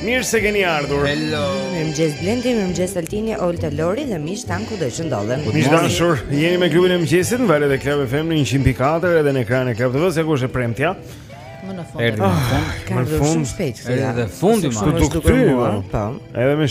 Mirë se keni ardhur. Hello. Mirëmëngjes Blendi, mirëmëngjes Altini, Olta Lori dhe miq tanë kudo të ndodhen. Miq të dashur, jeni me klubin e mëngjesit në valët e Club FM në 104 edhe në ekranin e Club TV-s, ja ku është e premtja. Më në fund. Erdhi në fund. Ka shumë shpejt. Erdhi në fund. Ku do të Po. Edhe me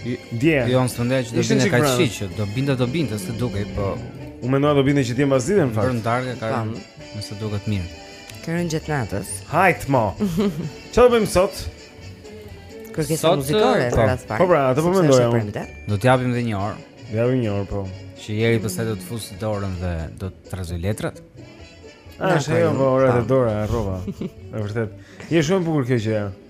Dje. Jo, unë s'mendoj që do të binte kaq shi, që do binte do binte, s'të dukej, po. Unë mendoj do binte që ti mbas ditën fal. Për darkë ka rënë, nëse duket mirë. Ka rënë gjatë natës. Hajt mo. Çfarë bëjmë sot? Kërkesa muzikore për po. radhë parë. Po pra, atë po mendoja unë. Do të japim edhe një orë. Do japim një orë, po. Që Jeri pastaj do të fusë dorën dhe do të trazojë letrat. Ah, shajë, po, ora të dora, rrova. Është vërtet. Je shumë bukur kjo gjë. Ja.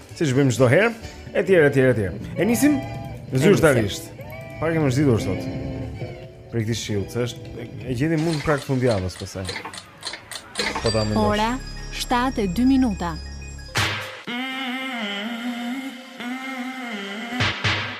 Siç bëjmë çdo herë, etj, etj, etj. E nisim zyrtarisht. Pak e mërzitur sot. Prej këtij shiu, se është e gjeni mund prag fundjavës pastaj. Po ta mendosh. Ora 7:02 minuta.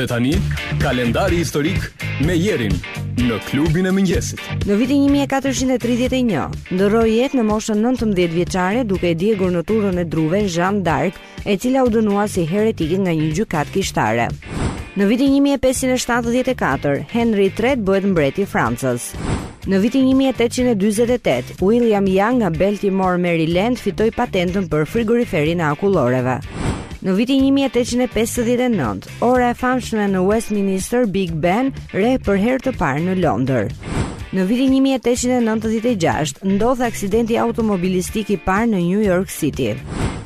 Dhe tani, kalendari historik me Jerin në klubin e mëngjesit. Në vitin 1431, ndërroi jetë në moshën 19 vjeçare duke e djegur në turrën e druve Jean d'Arc, e cila u dënua si heretike nga një gjykatë kishtare. Në vitin 1574, Henry III bëhet mbreti i Francës. Në vitin 1848, William Young nga Baltimore, Maryland fitoi patentën për frigoriferin e akulloreve. Në vitin 1859, Ora e famshme në Westminster Big Ben rreh për herë të parë në Londër. Në vitin 1896 ndodh aksidenti automobilistik i parë në New York City.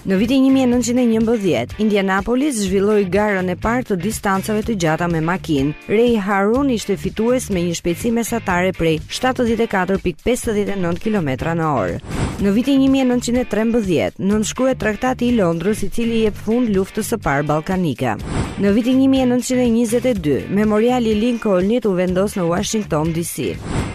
Në vitin 1911, Indianapolis zhvilloi garën e parë të distancave të gjata me makinë. Ray Harroun ishte fitues me një shpejtësi mesatare prej 74.59 km/h. Në vitin një mijë e nëntëqind e trembëdhjetë, nënshkruhet Traktati i Londrës, i cili i jep fund Luftës së Parë Ballkanike. Në vitin një mijë e nëntëqind e njëzet e dy, Memoriali i Lincolnit u vendos në Uashington, DC.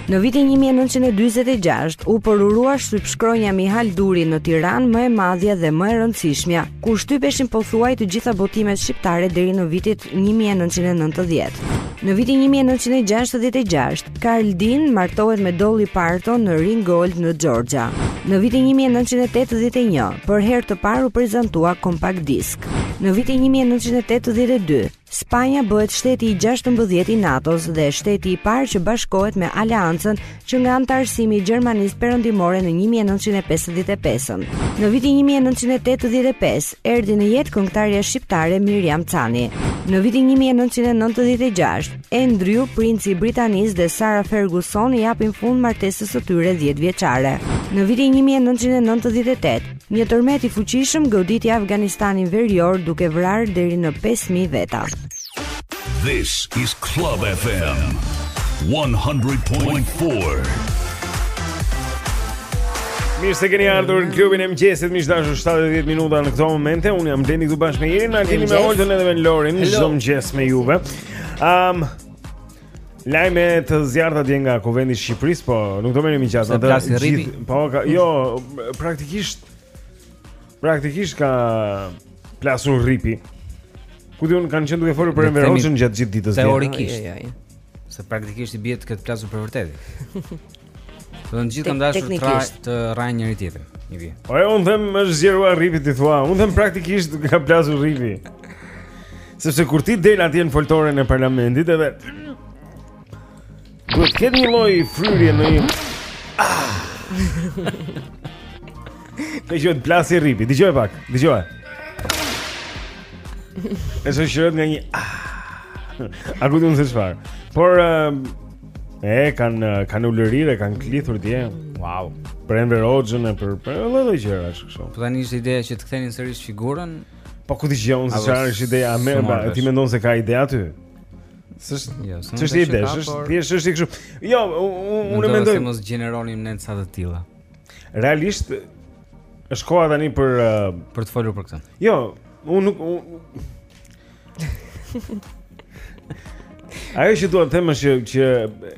Në vitin një mijë e nëntëqind e dyzet e gjashtë, u përurua shtypshkronja Mihal Duri në Tiranë, më e madhja dhe më e rëndësishmja, ku shtypeshin pothuaj të gjitha botimet shqiptare deri në vitet 1990. Në vitin 1966, Carl Dean martohet me Dolly Parton në Ringgold në Georgia. Në vitin 1981, për herë të parë u prezantua kompakt disk. Në vitin 1982, Spanja bëhet shteti i 16 i NATO-s dhe shteti i parë që bashkohet me Aleancën që nga anëtarësimi i Gjermanisë Perëndimore në një mijë e nëntëqind e pesëdhjetë e pesën. Në vitin një mijë e nëntëqind e tetëdhjetë e pesë erdhi në jetë këngëtarja shqiptare Miriam Cani. Në vitin një mijë e nëntëqind e nëntëdhjetë e gjashtë, Andrew, princi i Britanisë dhe Sarah Ferguson i japin fund martesës së tyre dhjetëvjeçare. Në vitin një mijë e nëntëqind e nëntëdhjetë e tetë, një tërmet i fuqishëm goditi Afganistanin verior duke vrarë deri në pesë mijë veta. This is Club FM 100.4. Mirë se keni ardhur në klubin e mëngjesit, miq të dashur, 70 minuta në këto momente. Unë jam Blendi këtu, bashkë me Irin, na keni me Olden edhe me Lorin, çdo mëngjes me juve. Ëm um, Lajme të zjarrta dje nga Kuvendi i Shqipërisë, po nuk do merrem i gjatë. Atë gjithë, po ka, jo, praktikisht Praktikisht ka plasur rripi. Ku di unë kanë qenë duke folur për Enver Hoxhën gjatë gjithë ditës. Teorikisht. Jo, jo, jo. Se praktikisht i bie të ketë plasur për vërtetë. Do të gjithë kanë dashur të rra, të rrahin njëri-tjetrin. Një vit. Po unë them është zgjeruar rripi ti thua. Unë them praktikisht ka plasur rripi. Sepse kur ti del atje në foltoren e parlamentit edhe Duhet ketë një lloj fryrje në një... Ah! Meqë të plasi rripi, dëgjoje pak, dëgjoje. E shoqërohet nga një ah! A ku di unë se çfarë. Por ehm, E, kanë eh, kanë ulërirë, kanë klithur dje Wow Për Enver Hoxhën e për për edhe lloj gjërash kështu. Po tani ishte ideja që të kthenin sërish figurën Po ku ta di unë se çfarë ishte ideja A me, ti mendon se ka ide aty S'është, jo, s'është. S'është ide, është thjesht është kështu. Jo, unë mendoj se mos gjeneronim nuanca të tilla. Realisht është koha tani për uh, për të folur për këtë. Jo, unë nuk Ajo që dua të them është që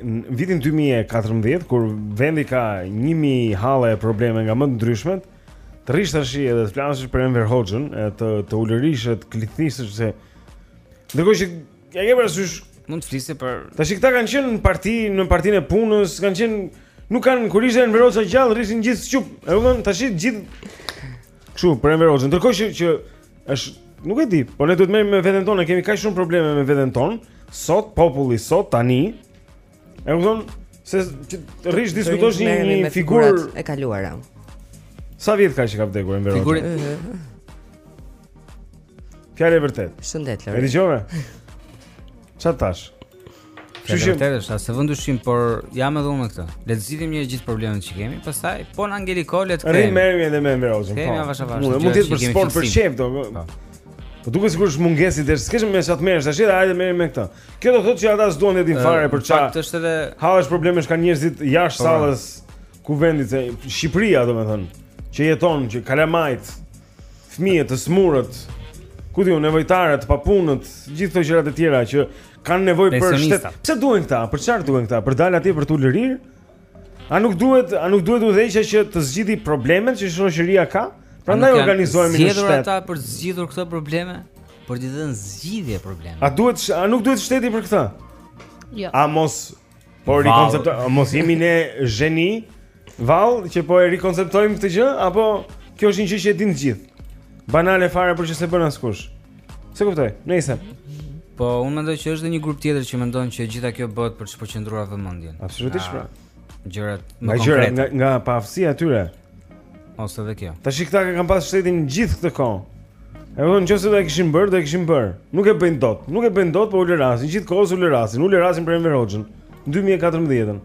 në vitin 2014 kur vendi ka 1000 halle e probleme nga më të ndryshmet, të rrish tashi edhe të flasësh për Enver Hoxhën, të të ulërish e të klithësh se Ndërkohë që ia ke parasysh mund të flisë për Tashi këta kanë qenë në parti, në partinë e punës, kanë qenë nuk kanë kur ishte Enver Hoxha gjallë, rrinin gjithë sup. E kupton? Tashi gjithë kështu për Enver Hoxhën. Ndërkohë që, që është nuk e di, por ne duhet të merrem me veten tonë, kemi kaq shumë probleme me veten tonë. Sot populli sot tani E kupton se që rrish diskutosh një, një figurë e kaluara. Sa vjet ka që ka vdekur Enver Hoxha? Figurë. Fjalë e vërtet. Shëndet Lori. E dëgjove? Ça tash? Fjalë e vërtet është, se vëndu shim, por jam edhe unë me këtë. Le të zgjidhim një gjithë problemet që kemi, pastaj po na ngeli koha, le të. rrimë merremi edhe me Enver Hoxha. Kemi po. avash avash. Mund të jetë për sport për qejf do. Po. po duket sikur është mungesë të s'kesh me ça të merresh, tash edhe hajde merremi me këtë. Kjo do thotë që ata s'duan të dinë fare për çfarë hallesh problemesh kanë njerëzit jashtë po, po. sallës së kuvendit se Shqipëria domethënë që jeton që kalamajt fëmijët të smurët ku diun nevojtarët papunët gjithë këto gjërat e tjera që kanë nevojë për shtet. Pse duhen këta? Për çfarë duhen këta? Për dal atje për të ulërirë? A nuk duhet, a nuk duhet udhëheqja që të zgjidhë problemet që shoqëria ka? Prandaj organizohemi në shtet. Zgjidhen ata për të zgjidhur këto probleme, për të dhënë zgjidhje probleme. A duhet, a nuk duhet shteti për këtë? Jo. A mos po rikonceptojmë, mos jemi ne gjeni vallë që po e rikonceptojmë këtë gjë apo kjo është një gjë që e dinë të gjithë? Banale fare po që s'e bën askush. S'e kuptoj, nejse Po, unë mendoj që është dhe një grup tjetër që mendon që e gjitha kjo bëhet për të shpërqendruar vëmendjen Absolutisht pra Gjërat më konkrete Nga, nga paaftësia e tyre Ose dhe kjo Tashi këta kanë pas shtetin gjithë këtë kohë E vlla nëse do e kishin bërë, do e kishin bërë. Nuk e bëjnë dot. Nuk e bëjnë dot, po ulërasin. Gjithë kohës ulërasin, ulërasin për Enver Hoxhën. 2014-ën.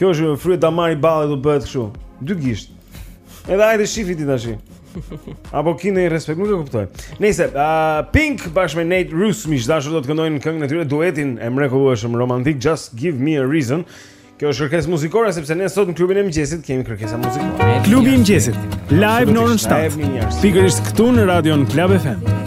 Ju është fryrë damari i ballit u bëhet kështu. Dy gisht. Edhe hajde shifi ti tash. Apo kini respekt, nuk e kuptoj. Nejse uh, Pink bashkë me Nate Ruess miq të dashur do të këndojnë këngën e tyre duetin e mrekullueshëm romantik Just Give Me a Reason. Kjo është kërkesë muzikore sepse ne sot në klubin e mëngjesit kemi kërkesa muzikore. Klubi i mëngjesit live në orën 7. Pikërisht këtu në Radio Club FM.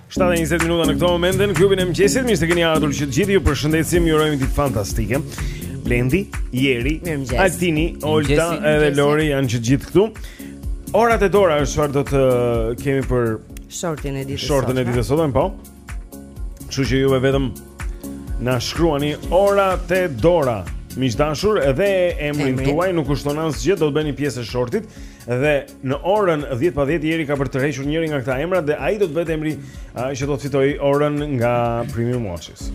7 e 20 minuta në këtë moment në klubin e mëngjesit, mirë se keni ardhur që të gjithë ju përshëndesim, ju urojmë ditë fantastike. Blendi, Jeri, Altini, Olta edhe Lori janë që të gjithë këtu. Ora te dora është çfarë do të uh, kemi për shortin e ditës. Shortin e ditës sot, po. Kështu që juve vetëm na shkruani ora te dora. Miq të dashur, edhe emrin tuaj nuk kushton asgjë, do të bëheni pjesë e shortit. Dhe në orën 10 pa 10 Jeri ka për të tërhequr njërin nga këta emrat dhe ai do të bëhet emri a, që do të fitojë orën nga Premium Watches.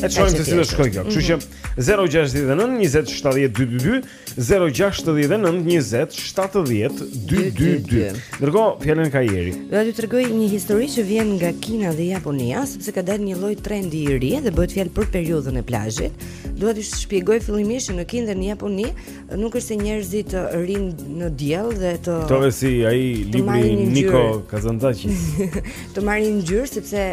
E të shojmë se si do shkojë kjo. Kështu që 069 20 70 222, 069 20 70 222. Ndërkohë, fjalën e ka Jeri. Do t'ju tregoj një histori që vjen nga Kina dhe Japonia, sepse ka dalë një lloj trendi i ri dhe bëhet fjalë për periudhën e plazhit. Dua t'ju shpjegoj fillimisht që në Kinë dhe në Japoni Nuk është se njerëzit rrinë në diell dhe të Kjo si ai libri i Niko Kazanzaqis. të marrin ngjyrë sepse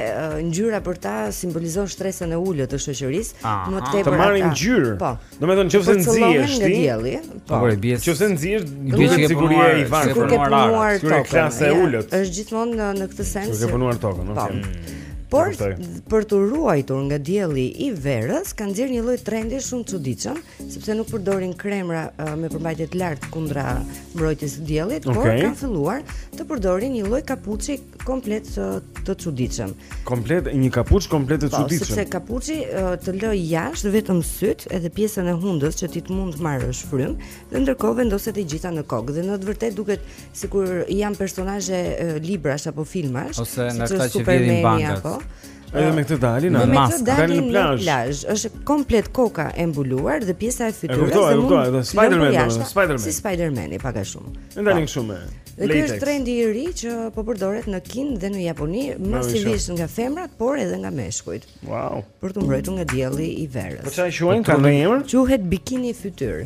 ngjyra për ta simbolizon shtresën e ulët të shoqërisë, më tepër ata. Të marrin ngjyrë. Po. Domethënë nëse nxiesh ti. Po, po bie. Nëse nxiesh, do të thotë që je i varfër. Kur ke punuar tokën. Kjo klasë e ulët. Është gjithmonë në këtë sens. Kur ke punuar tokën, po. okay. Por për t'u ruajtur nga dielli i verës, kanë nxjerr një lloj trendi shumë të çuditshëm, sepse nuk përdorin kremra uh, me përmbajtje të lartë kundra mbrojtjes së diellit, okay. por kanë filluar të përdorin një lloj kapuçi komplet të të çuditshëm. Komplet një kapuç komplet të po, çuditshëm. Po, sepse kapuçi uh, të lë jashtë vetëm sytë edhe pjesën e hundës që ti të mund të marrësh frymë dhe ndërkohë vendoset e gjitha në kokë dhe në të vërtetë duket sikur janë personazhe uh, librash apo filmash, ose nga këta që vjedhin bankat. Apo, Edhe me këtë dalin, me maskë, dalin në plazh. Është komplet koka e mbuluar dhe pjesa e fytyrës. Kuptoj, kuptoj, edhe Spider-Man, Spider-Man. Si Spider-Man pak a shumë. Ne dalin po. shumë. Dhe ky është trendi i ri që po përdoret në Kinë dhe në Japoni, masivisht nga femrat, por edhe nga meshkujt. Wow. Për t'u mbrojtur nga dielli i verës. Po çfarë quhen? Ka ndonjë emër? Quhet bikini fytyrë.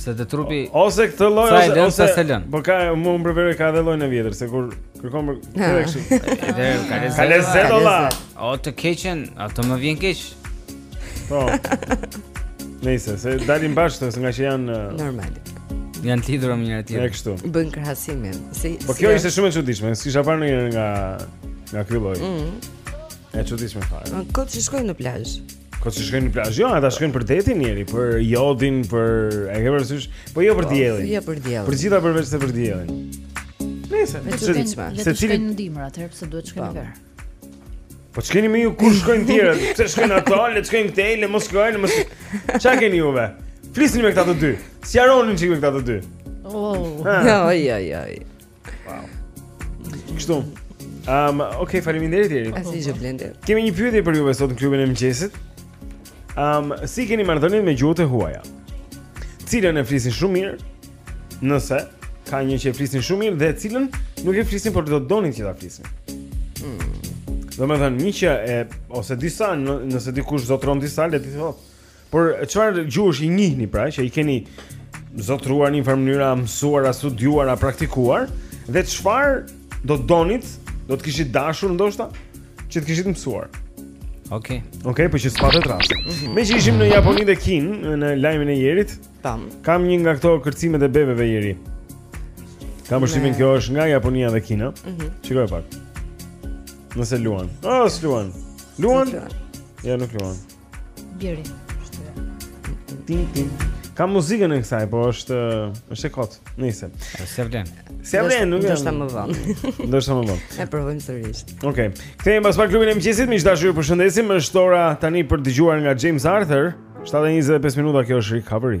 Se te trupi Ose këtë lloj ose lën, ose, se lën. Po ka më më përvere ka edhe llojin e vjetër Se kur kërkon për këtë e kështu Ka lezet ola O të keqen, a më vjen keq Po Nëjse, se dalim bashkë se nga që janë uh, Normal Janë të lidhura me njëra-tjetrën. E kështu. Bën krahasimin. Si Po kjo ishte shumë e çuditshme. S'kisha parë ndonjëherë nga nga ky lloj. Mhm. E çuditshme fare. Kot si shkojnë në plazh. Kot si shkojnë në plazh? Jo, ata shkojnë për detin Jeri, për jodin, për e ke parasysh? Po jo për po, diellin. Jo për diellin. Për gjitha përveç se për diellin. Nejse, le të shkojnë në dimër atëherë pse duhet të shkojnë po. verë? Po ç'keni me ju kur shkojnë tjerë? Pse shkojnë ato, le të shkojnë këtej, le mos shkojnë, mos. Ç'a keni juve? Flisni me këta të dy. Sqaroni çik me këta të dy. Oh. Jo, jo, jo. Wow. Kështu. Um, ok, faleminderit Jeri. Asgjë Blendi. Kemi një pyetje për juve sot në klubin e mëngjesit. Um, si i keni marrëdhëniet me gjuhët e huaja? Cilën e flisni shumë mirë? Nëse ka një që e flisni shumë mirë dhe cilën nuk e flisni por do të donit që ta flisni. Hmm. Domethënë një që e ose disa në, nëse dikush zotëron disa le t'i thotë Por çfarë gjuhësh njihni pra që i keni zotruar në një farë mënyre, mësuar, studiuar, praktikuar dhe çfarë do donit, do të kishit dashur ndoshta që të kishit mësuar. Okej. Okay. Okej, okay, po që s'patë tras. Mm -hmm. Meqë ishim në Japoni dhe Kinë, në lajmin e Jerit. Tam. Kam një nga këto kërcimet e bebeve Jeri. Kam përshtypjen Me... kjo është nga Japonia dhe Kina. Mm -hmm. Shikoje pak. Nëse luan. Oh, s'luan. Luan? Ja, nuk luan. Bjeri. Tin tin. Kam muzikën e kësaj, po është është e kot. Nice. S'e vlen. S'e vlen, ndoshta më vonë. Ndoshta më vonë. E provojmë sërish. Okej. Okay. Kthehemi pas pak në klubin e mëngjesit, miq të dashur, ju përshëndesim. Është ora tani për të dëgjuar nga James Arthur. 7:25 minuta kjo është Recovery.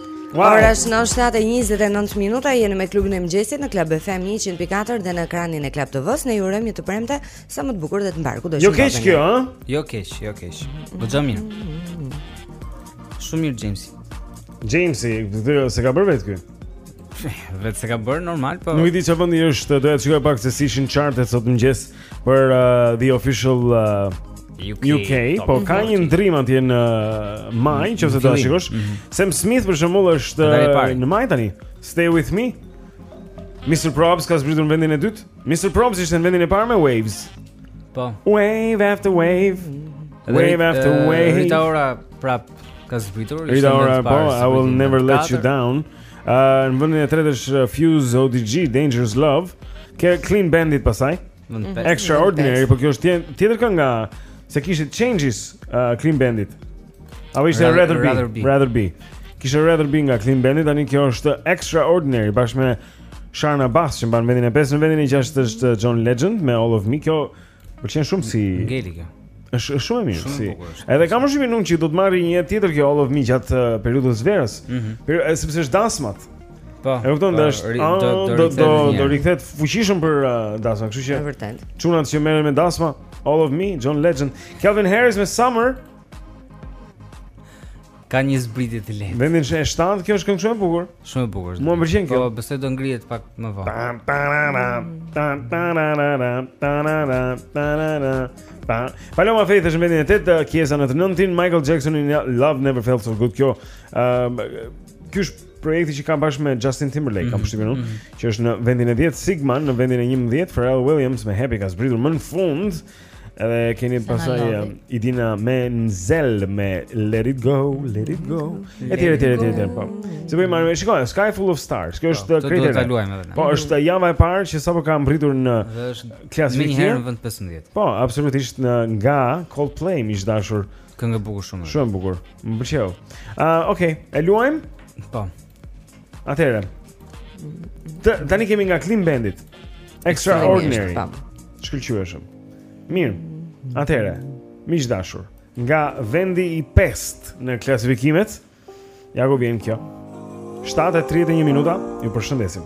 Wow. Ora është 7:29 minuta, jemi me klubin e mëngjesit në Club FM 100.4 dhe në ekranin e Club TV-s. Ne ju urojmë një të premte sa më të bukur dhe të mbarë kudo të shkojmë. Jo keq kjo, ë? Jo keq, jo keq. Po jam mirë. Shumë mirë James. Jamesi, s'e ka bërë vetë ky. Vetë s'e ka bërë normal, po. Nuk e di çfarë vendi është, doja të shikoj pak se si ishin chartet sot mëngjes. Për uh, the official uh, UK, UK po ka një ndrim atje në majë, mm, nëse do ta shikosh. Mm -hmm. Sam Smith për shembull është në majë tani. Stay with me. Mr. Probz ka zbritur në vendin e dytë. Mr. Probz ishte në vendin e parë me Waves. Po. Wave after wave. Wave after wave. Rita Ora prap ka zbritur. Rita Ora, po, I will never let you down. Uh, në vendin e tretë është Fuse ODG, Dangerous Love Ke Clean Bandit pasaj mm -hmm. Extraordinary, po kjo është tjetër këngë nga Se kishte Changes uh, Clean Bandit Apo ishte Rather, rather, be, rather Be Rather Be Kishte Rather Be nga Clean Bandit Tani kjo është Extraordinary Bashkë me Sharna Bass që mban vendin e 5 Në vendin e 6 është John Legend Me All of Me Kjo Pëlqen shumë si Ngeli kjo. Është shumë e mirë si. Edhe kam mos mendo që do të marrë një jetë tjetër kjo All of Me gjatë uh, periudhës së verës. Mm -hmm. Për eh, sepse është dasmat. Po. E kupton dash. Ah, do do do rikthehet fuqishëm për uh, dasma, kështu që. Është vërtet. Çunat që merren me dasma, All of Me, John Legend, Calvin Harris me Summer. Ka një zbritje të lehtë. Vendin e 7, kjo është këngë shumë e bukur. Shumë e bukur. Mua më pëlqen kjo. Po besoj do ngrihet pak më vonë. Tan tanana, tan tanana, tanana, tanana. Pa. Paloma Faith është vendin e 8, Kiesza në të 9-tin, Michael Jackson in Love Never Felt So Good kjo. Ëm uh, ky është projekti që kanë bashkë me Justin Timberlake, mm -hmm. kam mhm, përshtypjen unë, mm -hmm. që është në vendin e 10, Sigma në vendin e 11, Pharrell Williams me Happy ka zbritur më në fund. Edhe kemi pasaj uh, Idina Menzel me Let It Go, Let It Go. E tjere, tjere, tjere, tjere, po. Se po i marrë me shikojnë, Sky Full of Stars, kjo po, është krejt e re. Po, të Po, është java e parë që sapo ka mbërritur në klasifikim. Menjëherë në vend 15. Po, absolutisht nga Coldplay, miq të dashur. Këngë e bukur shumë. Shumë bukur, më pëlqeu. Uh, Okej, okay. e luajmë? Po. Atëherë. Tani kemi nga Clean Bandit. Extraordinary. Shkëlqyeshëm. Mirë. Atëherë, miq të dashur, nga vendi i 5 në klasifikimet, ja ku vjen kjo. 7:31 minuta, ju përshëndesim.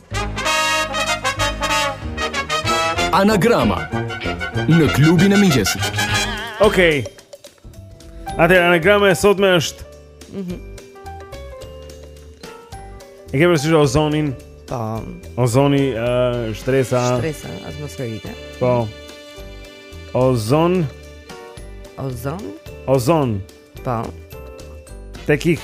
Anagrama në klubin e mëngjesit. Okej. Okay. Atëherë anagrama e sotme është. Mhm. Mm e ke parasysh ozonin. Po. Ozoni është uh, shtresa. Shtresa atmosferike. Po. Ozon. Ozon. Ozon. Po. Tekik.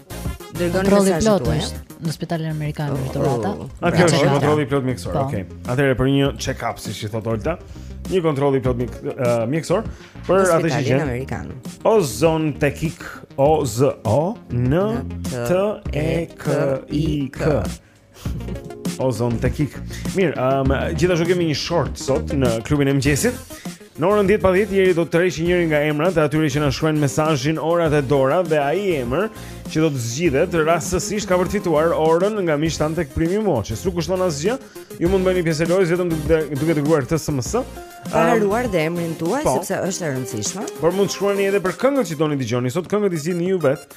Dërgoni Kontrolli mesazhet plot tuaja. është në spitalin amerikan në Vitorata. Oh, A kjo është një kontroll i plotë mjekësor. Po. Okej. Atëherë për një check-up, siç i thotë Olta, një kontroll i plotë mjek, eh, mjekësor për Në atë që spitalin gjen amerikan. Ozon Tekik O Z O N T E K I K. Ozon Tekik. Mirë, um, gjithashtu kemi një short sot në klubin e mëngjesit. Në orën 10 pa 10 Jeri do të tërheqë njërin nga emrat e atyre që na shkruajnë mesazhin ora te dora dhe ai emër që do të zgjidhet rastësisht ka përfituar orën nga Mishtan tek Premium Watch. S'ju kushton asgjë. Ju mund të bëheni pjesë e lojës vetëm duke duke dërguar këtë SMS. Pa harruar dhe emrin tuaj po, sepse është e rëndësishme. Por mund të shkruani edhe për këngët që doni dëgjoni. Sot këngët i zgjidhni ju vetë.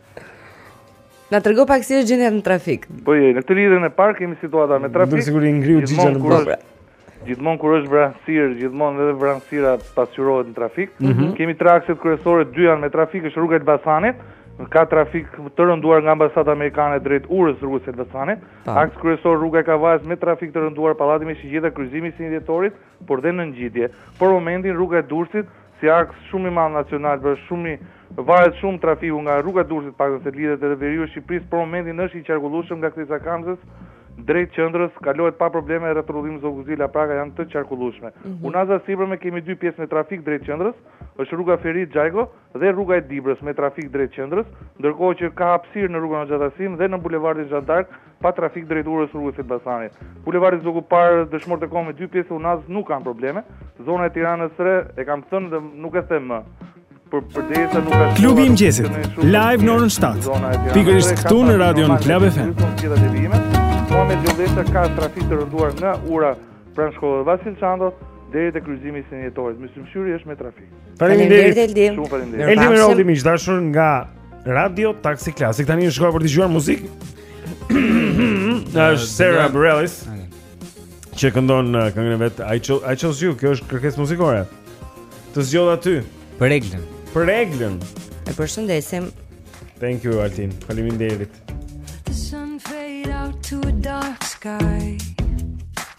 Na trego pak si është gjendja në trafik. Po je, në këtë lidhjen e parë kemi situata me trafik. Do sigurisht ngriu gjithë në burg. Gjithmonë kur është vranësirë, gjithmonë edhe vranësira pasqyrohet në trafik. Mm -hmm. Kemi tre akset kryesore, dy janë me trafik, është rruga e Elbasanit, ka trafik të rënduar nga ambasada amerikane drejt urës së rrugës së Elbasanit. Aks kryesor rruga e Kavajës me trafik të rënduar, pallati me shigjeta kryqëzimi i 21 Dhjetorit, por dhe në ngjitje. Për momentin rruga e Durrësit Si aks shumë i madh nacional për shumë i varet shumë trafiku nga rruga Durrësit paktën se lidhet edhe veriu i Shqipërisë për momentin është i qarkullueshëm nga kthesa e Kamzës drejt qendrës kalohet pa probleme rrethrrotullimi Zogu i Zi Lapraka janë të qarkullueshme unaza e sipërme kemi dy pjesë me trafik drejt qendrës është rruga Ferit Xhajko dhe rruga e Dibrës me trafik drejt qendrës ndërkohë që ka hapësirë në rrugën Hoxha Tahsim dhe në bulevardin Zhan Dark pa trafik drejt urës së rrugës së Elbasanit. Bulevardi Zogu i Parë, Dëshmorët e Kombit, dy pjesë unazë nuk kanë probleme. Zona e Tiranës së Re e kam thënë dhe nuk e them më. Për përderisa nuk ka Klubi i mëngjesit, live në orën 7. Pikërisht këtu në radion Club FM. Muhamet Gjollesha ka trafik të rënduar nga ura pranë shkollës Vasil Shanto deri te kryqëzimi i 21 Dhjetorit. Myslym Shyri është me trafik. Faleminderit Eldi. Shumë faleminderit. Eldi me Roldi miq të dashur nga Radio Taxi Classic. Tani është koha për të dëgjuar muzikë. Është Sara Bareilles. Që këndon uh, këngën e vet I chose, I chose you, kjo është kërkesë muzikore. Të zgjodha ty. Për Eglën. Për Eglën. E përshëndesim. Thank you Altin. Faleminderit. The sun fade out to a dark sky.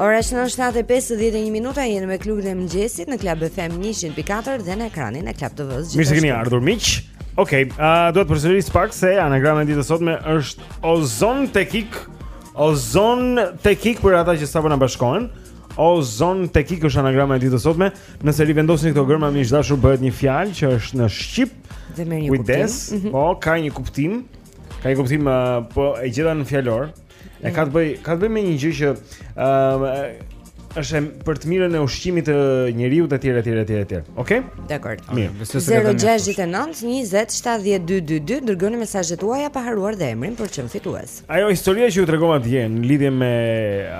Ora është në 7:51 minuta jemi me klubin e mëngjesit në Club FM 100.4 dhe në ekranin e Club TV-së. Mirë se keni ardhur miq. Okej, okay, uh, dua të përsëris pak se anagrama e ditës së sotme është Ozon Tekik Ozon Tekik për ata që sapo na bashkohen. Ozon Tekik është anagrama e ditës së sotme. Nëse rivendosni këto gërma miq të dashur bëhet një fjalë që është në shqip. Dhe merr një kuptim. Kujdes, mm -hmm. po ka një kuptim. Ka një kuptim, uh, po e gjeta në fjalor. E ka të bëjë, ka të bëjë me një gjë që ë uh, është për të mirën e ushqimit të njeriut etj etj etj etj. Okej? Okay? Dakord. Mirë, besoj se do të jesh 069 20 70 222 dërgoni mesazhet tuaja pa harruar dhe emrin për të qenë fitues. Ajo historia që ju tregova dje në lidhje me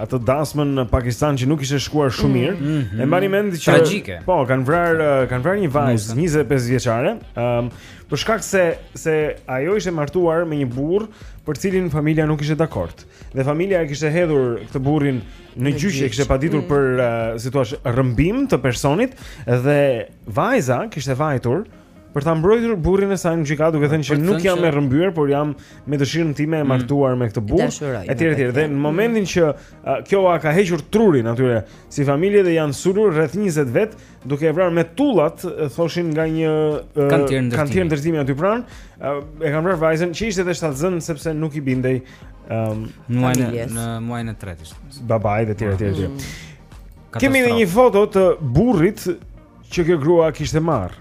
atë dasmën në Pakistan që nuk kishte shkuar shumë mirë. Mm -hmm. E mbani mend që tragjike. Po, kanë vrarë eh, kanë vrarë një vajzë 25 vjeçare, ëm um, për shkak se se ajo ishte martuar me një burrë për të cilin familja nuk ishte dakord. Dhe familja e kishte hedhur këtë burrin në gjyq, e kishte paditur mm. për uh, eh, si t'ia thuash rrëmbim të personit dhe vajza kishte vajtur Për ta mbrojtur burrin e saj në gjykatë duke thënë që nuk jam e rrëmbyer, por jam me dëshirën time e mm. martuar me këtë burrë etj etj. Dhe në momentin mm. që kjo ua ka hequr turpin atyre si familje dhe janë sulur rreth 20 vetë, duke e vrarë me tullat, thoshin nga një kantier ndërtimi aty pranë, e kanë vrarë vajzën që ishte edhe shtatzënë sepse nuk i bindej um, familjes. Në muajin e tretë ishte. Babait e etj etj. Mm. Kemi edhe një foto të burrit që kjo grua kishte marrë.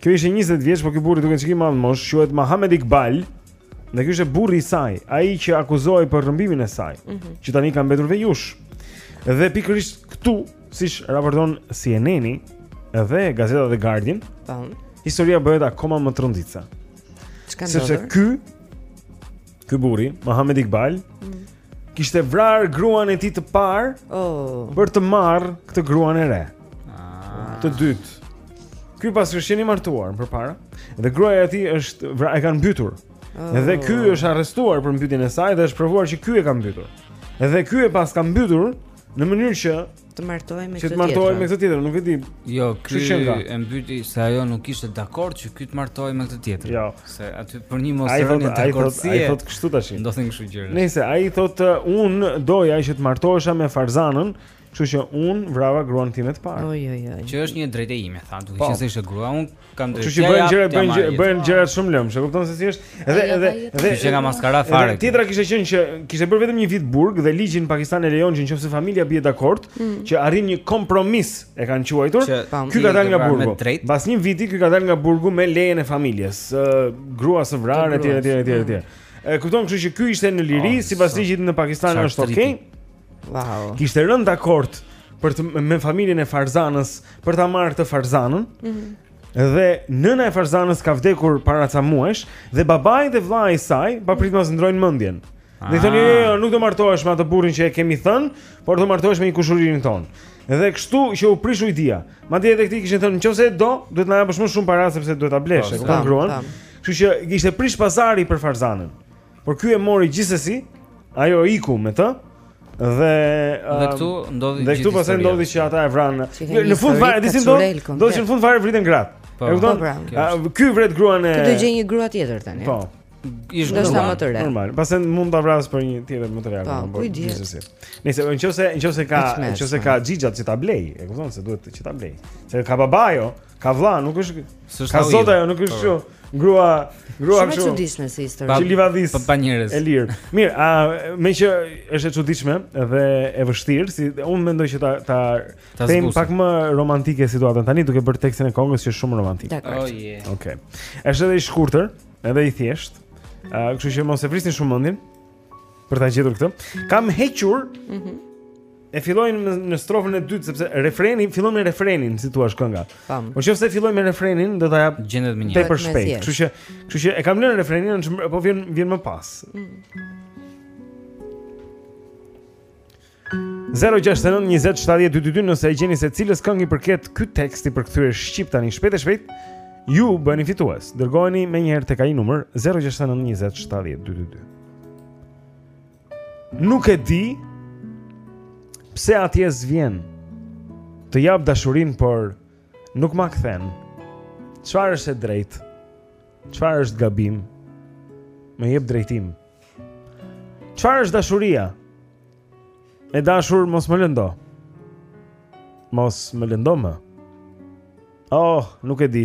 Kjo ishte 20 vjeç, por ky burri duket që është i madh në moshë, quhet Mohamed Iqbal. Dhe ky ishte burri i saj, ai që akuzohej për rrëmbimin e saj, mm -hmm. që tani ka mbetur vejush. Dhe pikërisht këtu, siç raporton CNN-i dhe gazeta The Guardian, po. Historia bëhet akoma më tronditëse. Ç'ka ndodhur? Sepse ky Ky burri, Mohamed Iqbal, mm. kishte vrarë gruan e tij të parë oh. për të marrë këtë gruan e re. Ah. Të dytë. Ky paskësh qenë i martuar më parë dhe gruaja e tij është vrarë, e kanë mbytur. Oh. Dhe ky është arrestuar për mbytjen e saj dhe është provuar që ky e ka mbytur. Dhe ky e paska mbytur në mënyrë që Të martohej me këtë tjetër. Të martohej me këtë tjetër, nuk e di. Jo, ky e mbyti se ajo nuk ishte dakord që ky të martohej me këtë tjetër. Jo, se aty për një mosrënie dakordësi. Ai thotë kështu tash. Do thënë kështu gjëra. Nëse ai thotë unë doja që të martohesha me Farzanën, Kështu që unë vrava gruan time të parë. Oj oj oj. Që është një e drejtë e imja, tha, duke po. qenë se ishte grua, unë Kam të drejtë. Kështu që bëjnë gjëra, bëjnë gjëra, bëjnë gjëra shumë lëmsh, e kupton se si është? Dhe dhe dhe qenka maskara fare. Tjetra kishte qenë që kishte bërë vetëm një vit burg dhe ligji në Pakistan e lejon që nëse familja bie dakord mm. që arrin një kompromis, e kanë quajtur, ky ka dalë nga burgu. Pas një viti ky ka dalë nga burgu me lejen e familjes, gruas së vrarë etj etj etj etj. E kupton, kështu që ky ishte në liri oh, sipas ligjit në Pakistan është okay. Wow. Kishte rënë dakord për të me familjen e Farzanës për ta marrë Farzanën. Ëh. Mm -hmm. Dhe nëna e Farzanës ka vdekur para ca muajsh dhe babai dhe vllai i saj papritmas ndrrojnë mendjen. Dhe thonë, jo, jo, jo, nuk do martohesh me atë burrin që e kemi thënë, por do martohesh me një kushuririn tonë. Dhe kështu që u prish ideja. Madje edhe këtij kishin thënë, nëse do, duhet na japësh më shumë para sepse duhet ta blesh, po, e kupton gruan. Kështu që ishte prish pazari për Farzanën. Por ky e mori gjithsesi, ajo iku me të. Dhe dhe um, këtu ndodhi gjithë. Dhe këtu pastaj ndodhi që ata e vranë. Në fund fare disi do. Do që në fund fare vriten gratë. Po. E kupton? Po, po. Ky vret gruan e. Këtu gjen një grua tjetër tani. Po. E do ca më të re. Normal. Pastaj mund ta vrasë për një tjetër më të re. Po, gjithsesi. Nëse nëse nëse ka nëse ka xhixhat që ta blejë, e kupton se duhet që ta blejë. Se ka baba ajo. Ka vlla, nuk është s'është ka zot ajo, nuk është kështu. Po. Grua, grua kështu. Shumë e çuditshme si histori. Si livadhis. Po pa njerëz. E lirë. Mirë, a meqë është e çuditshme dhe e vështirë, si unë mendoj që ta ta kthejmë pak më romantike situatën tani duke bërë tekstin e kongës që është shumë romantik. Oh je. Okej. Është edhe i shkurtër, edhe i thjeshtë. Ë, kështu që mos e vrisni shumë mendin për ta gjetur këtë. Kam hequr. Mhm. E fillojmë me në strofën e dytë sepse refreni fillon me refrenin, si thua kënga. Tam. Po nëse filloj me refrenin, do ta jap gjendet menjë. Tepër shpejt. Kështu që, kështu që e kam lënë refrenin, po vjen vjen më pas. Mm. 069 20 70 222 nëse e gjeni se cilës këngë i përket ky tekst i përkthyer shqip tani shpejt e shpejt ju bëheni fitues dërgojeni menjëherë tek ai numër 069 20 70 222 Nuk e di pse atje s'vjen. Të jap dashurinë, por nuk ma kthen. Çfarë është e drejtë? Çfarë është gabim? Më jep drejtim. Çfarë është dashuria? E dashur mos më lëndo. Mos më lëndo më. Oh, nuk e di.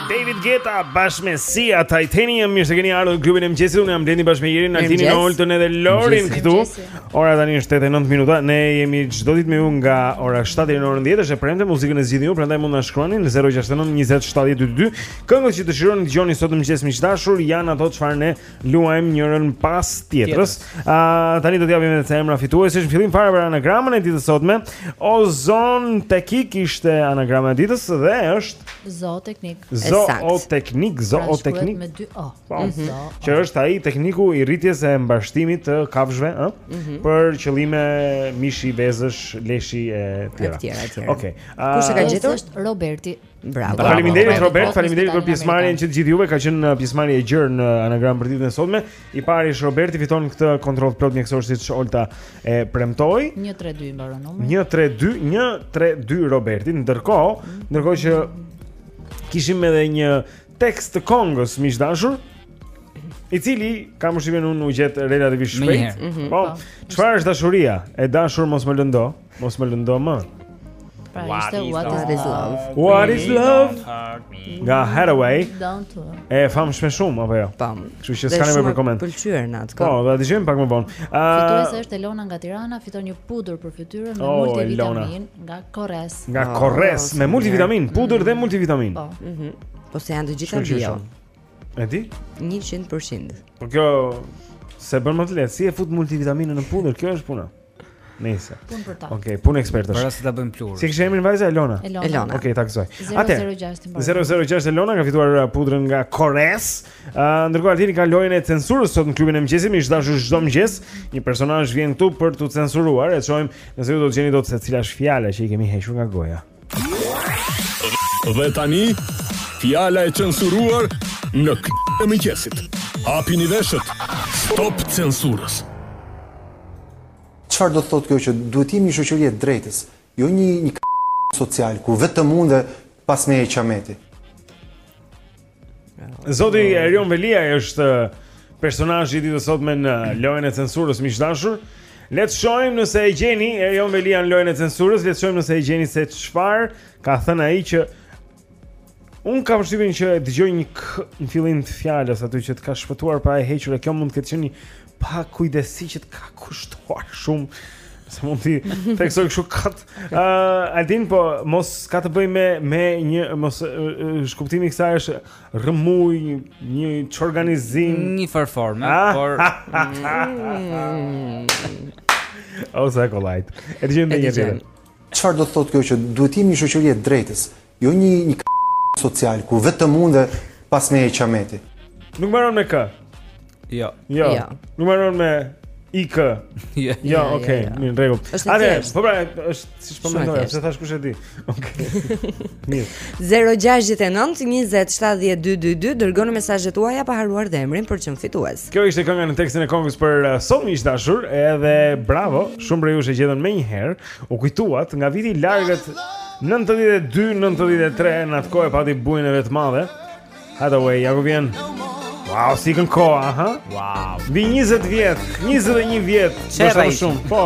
David Guetta bashkë me Sia Titanium, mirë se keni ardhur në klubin e mëngjesit. Unë jam Blendi bashkë me Jerin, Altinin, Noltën edhe Lorin këtu. Ora tani është 8 e 9 minuta. Ne jemi çdo ditë me ju nga ora 7 deri në orën 10, është e premte muzikën e zgjidhni ju, prandaj mund na shkruani në 069 20 70 222. Këngët që dëshironi të dëgjoni sot në mëngjes miq dashur janë ato çfarë ne luajmë njërën pas tjetrës. Ëh, uh, tani do të japim edhe emra fituesish. Në fillim fare për anagramën e ditës sotme Ozon Tekik ishte anagrama e ditës dhe është Zooteknik. Zooteknik, pra, zooteknik me dy o. Po, mhm. që është ai tekniku i rritjes e mbarështimit të kafshëve, ëh, mhm. për qëllime mishi, vezësh, leshi e tjera. Okej. Kush e ka gjetur? Është Roberti. Bravo. Faleminderit Robert, faleminderit për pjesëmarrjen që të gjithë juve ka qenë uh, pjesëmarrje e gjerë në anagram për ditën e sotme. I pari është Roberti fiton këtë kontroll të plotë mjekësor siç Olta e premtoi. 132 mbaron numri. 132 132 Roberti. Ndërkohë, mm. ndërkohë që kishim edhe një tekst të këngës miq të dashur, i cili kam përshtypjen unë u gjet relativisht shpejt. Mhm. Po. po. Çfarë është dashuria? E dashur mos më lëndo. Mos më lëndo më. Pra ishte What is this love? What is love? Nga Haddaway. E famshme shumë apo jo? Pam. Kështu që s'ka nevojë për koment. Pëlqyer në atë. Po, do ta dëgjojmë pak më vonë. Ëh. Fituese është Elona nga Tirana, fiton një pudër për fytyrën me oh, multivitamin nga Korres. Nga oh, Korres me multivitamin, pudër dhe multivitamin. Po. Mhm. Po se janë të gjitha bio. E di? 100%. Po kjo s'e bën më të lehtë, si e fut multivitaminën në pudër, kjo është puna. Nejse. Punë për ta. Okej, okay, punë ekspertësh. Para se ta bëjmë pluhur. Si e kishte emrin vajza Elona? Elona. Elona. Okej, okay, ta gëzojë. Atë. 006 Elona ka fituar uh, pudrën nga Korres. Ë, uh, ndërkohë Altini ka lojën e censurës sot në klubin e mëngjesit, miq të dashur çdo mëngjes, një personazh vjen këtu për t'u censuruar, e shohim nëse ju do të gjeni dot se cila është fjala që i kemi hequr nga goja. Dhe tani, fjala e censuruar në klubin e mëngjesit. Hapini veshët, stop censurës. Çfarë do të thotë kjo që duhet të jemi një shoqëri e drejtë, jo një një k*** social, ku vetëm unë dhe pas meje qameti. Zoti Erion Veliaj është personazhi i ditës sotme në lojën e censurës miq të dashur. Le të shohim nëse e gjeni Erion Veliaj në lojën e censurës, le të shohim nëse e gjeni se çfarë ka thënë ai që Unë kam përshtypjen që dëgjoj një k në fillim të fjalës aty që të ka shpëtuar pa e hequr e kjo mund të ketë qenë një pakujdesi që të ka kushtuar shumë se mund t'i theksojë kështu k-të. Ë, uh, Altin po mos ka të bëjë me me një mos kuptimi i kësaj është rrëmujë një një çorganizim, një performe, ah, por O sa kollaj. Ta dëgjojmë dhe një herë. Çfarë do të thotë kjo që duhet të jemi një shoqëri e drejtë? Jo një një k*** social ku vetëm mund dhe pas me e qameti. Nuk mbaron me k. Jo. Jo. jo. Nuk mbaron me i k. Jo, jo okay, jo, jo. mirë, rregull. Are, po pra, është siç po mendoj, pse thash kush e di. Okay. Mirë. 069 20 70 222 dërgoni mesazhet tuaja pa harruar dhe emrin për të qenë fitues. Kjo ishte kënga në tekstin e këngës për uh, sot miq të dashur, edhe bravo, shumë prej jush e gjetën menjëherë. U kujtuat nga viti i largët 92-93 në atë kohë e pati bujën e vet të madhe. Haddaway, ja ku vjen. Wow, si ikën koha, aha. Wow. Mbi 20 vjet, 21 vjet, ose më shumë. Po.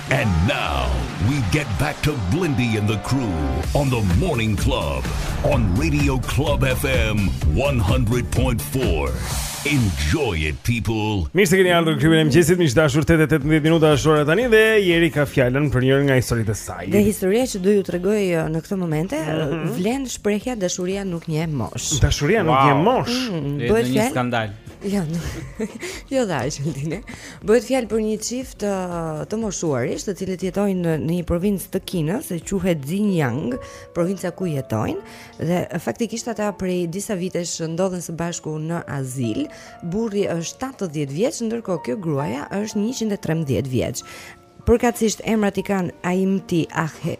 And now we get back to Blendi and the crew on the morning club on radio club FM 100.4 enjoy it people Mirë se keni ardhur në klubin e mëngjesit, miq të dashur, 8 e 18 minuta është ora tani dhe Jeri ka fjalën për njërën nga historitë e saj. Dhe historia që do ju tregoj uh, në këto momente uh, vlen shprehja dashuria nuk njeh moshë. Dashuria nuk Wow. njeh moshë. Mm, Dhe bëhet fjalë për një skandal. Jo, nuk. jo dha Altini. Bëhet fjalë për një çift të, të moshuarish, të cilët jetojnë në një provincë të Kinës, e quhet Xinjiang, provinca ku jetojnë, dhe faktikisht ata prej disa vitesh ndodhen së bashku në azil. Burri është 70 vjeç, ndërkohë kjo gruaja është 113 vjeç. Përkatësisht emrat i kanë Aimti Ahe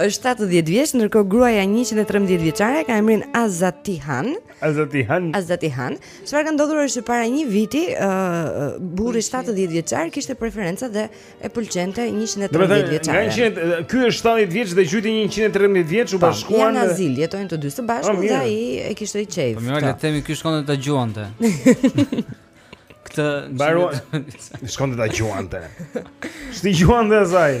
Është 70 vjeç, ndërkohë gruaja 113 vjeçare ka emrin Azatihan. Azatihan. Azatihan. Çfarë ka ndodhur është që para një viti, ë uh, burri 70 vjeçar kishte preferenca dhe e pëlqente 113 vjeçaren. Nga 100, ky është 70 vjeç dhe gjeti 113 vjeç u po, bashkuan. Në azil jetojnë të dy së bashku dhe ai e kishte qejf. Po mirë, le të themi ky shkonte ta gjuante. Këtë mbaruan. Shkonte ta gjuante. Ç't'i gjuante asaj.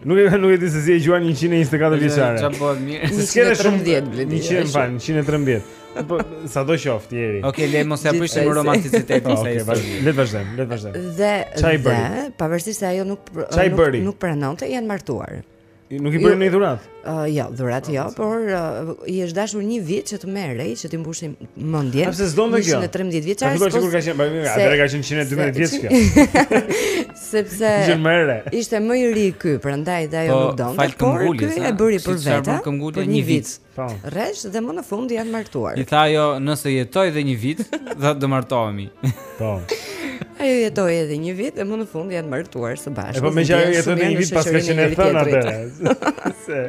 Nuk e nuk e di se si e gjuan 124 vjeçare. Çfarë bëhet mirë? 113 Blendi. 100 pa 113. Po sado qoftë Jeri. Okej, le mos ia prishim romanticitetin po, sa i thon. Le të vazhdojmë, le të vazhdojmë. Dhe ça i bëri. Pavarësisht se ajo nuk nuk pranonte, janë martuar. Nuk i bëjmë një dhuratë. Ë, uh, jo, dhuratë jo, por uh, i është dashur një vit që të merrej, që t'i mbushte mendjen. Pse s'donte kjo? Në 13 vjeç. Ka thënë sikur ka qenë, po atëra ka qenë 112 vjeç kjo. Sepse ishte më i ri ky, prandaj dhe ajo po, nuk donte. Por ky e bëri për vete. Po një vit. Po. Rresh dhe më në fund janë martuar. I tha ajo, nëse jetoj dhe një vit, do të martohemi. Po. Ajo jetoi edhe një vit dhe më në fund janë martuar së bashku. Po meqë ajo jetoi një vit pas, ka qenë e thënë atë. Se.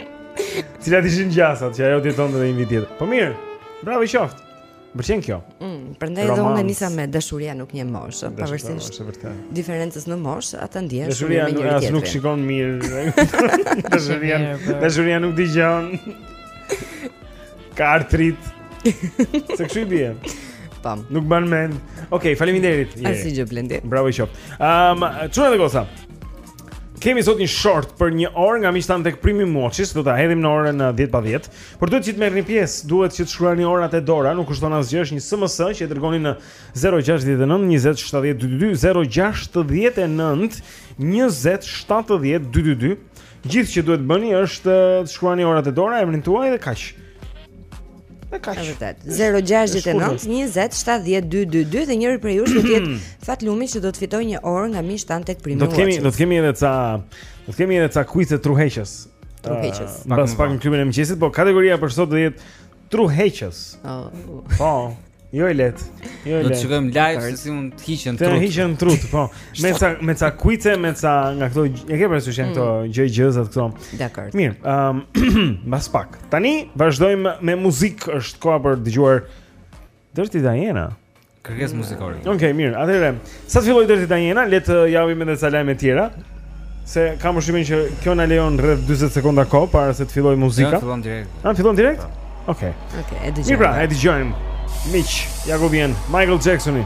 Cilat ishin gjasat që ajo të jetonte edhe një vit tjetër. Po mirë. Bravo i qoftë. Më pëlqen kjo. Mm, prandaj edhe unë e nisa me dashuria nuk njeh moshë, pavarësisht diferencës në moshë, ata ndihen shumë mirë me njëri-tjetrin. Dashuria nuk shikon mirë. Dashuria, dashuria nuk dëgjon. Ka artrit. Se kështu i bie? Pam. Nuk mban mend. Okej, okay, faleminderit. Asgjë Blendi. Bravo i qoftë. Ehm, um, çuna dhe goca. Kemi sot një short për një orë nga miqtë tanë tek Prime Watches, do ta hedhim në orën 10 pa 10. Por duhet që të merrni pjesë, duhet që të shkruani orën te dora, nuk kushton asgjë, është një SMS që e dërgoni në 069 20 70 222 069 20 70 222. Gjithë që duhet të bëni është të shkruani orën te dora, emrin tuaj dhe kaq. Dhe kaq. Është vërtet. 069 20 70 222 dhe njëri prej jush do të jetë fatlumi që do të fitojë një orë nga miqtë tanë tek Prime. Do të kemi, do të kemi edhe ca, do të kemi edhe ca kuize truheqës. Truheqës. Uh, Mbas pak në klubin e mëngjesit, po kategoria për sot do jetë truheqës. Oh. Po. Jo i lehtë. Jo i lehtë. Do të shikojmë live se si mund të hiqen trut. Të hiqen trut, po. Me ca me ca kuize, me ca nga këto, e ke parasysh janë këto mm. gjëegjëzat këto. Dakor. Mirë, ëm um, mbas pak. Tani vazhdojmë me muzikë, është koha për të dëgjuar Dirty Diana. Kërkesë muzikore. Okej, okay, mirë. Atëherë, sa të fillojë Dirty Diana, le të japim edhe ca lajme të tjera. Se kam përshtypjen që kjo na lejon rreth 40 sekonda kohë para se të fillojë muzika. Jo, fillon direkt. Ah, fillon direkt? Po. Okej. Okay. Okej, okay, Mirë, pra, e dëgjojmë. Miq, ja ku vjen Michael Jacksoni.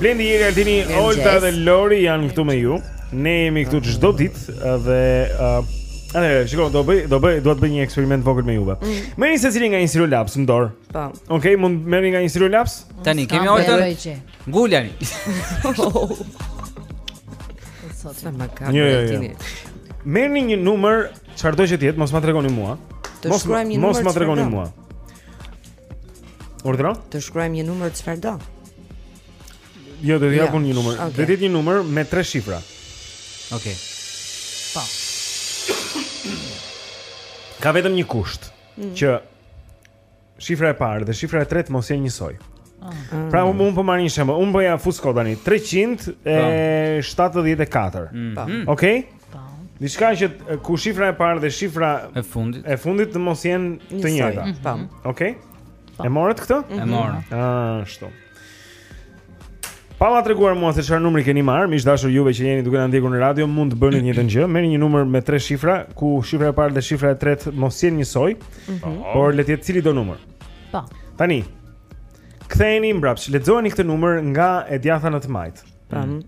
Blendi, Jeri, Altini, Olta dhe Lori janë këtu me ju. Ne jemi këtu çdo ditë dhe uh, Atëherë, shikoni, do bëj, do bëj, dua të bëj një eksperiment të vogël me juve. Mm. Merrni secili nga një stilolaps në dorë. Po. Okej, okay, mund të merrni nga një stilolaps? Tani kemi orë. Ngulani. Sot sa më ka. Jo, jo, jo. Merrni një numër, çfarëdo që të jetë, mos ma tregoni mua. Të shkruajmë një numër. Mos ma tregoni mua. Urdhëro? Të shkruajmë një numër çfarë do. Jo, do të jap unë një numër. Do të jetë një numër me tre shifra. Okej. Po. Ka vetëm një kusht mm. që shifra e parë dhe shifra e tretë mos jenë njësoj. Ah. Pra unë un po marr një shembull. Unë bëj ja po fus kot tani 374. Mm. Po. Mm. Okej? Po. Diçka që ku shifra e parë dhe shifra e fundit e fundit të mos jenë të njëjta. Po. Okej? Po. E morët këtë? Mhm. E morë. Ashtu. Pa ma treguar mua se çfarë numri keni marrë, miq të dashur, juve që jeni duke na ndjekur në radio mund të bëni të njëjtën gjë. Merrni një numër me tre shifra Ku shifra e parë dhe shifra e tretë Mos jenë njësoj mm -hmm. Por le të jetë cilido numër. Po. Tani kthejeni mbrapsht, lexojeni këtë numër nga e djatha në të majtë Pra. Mm.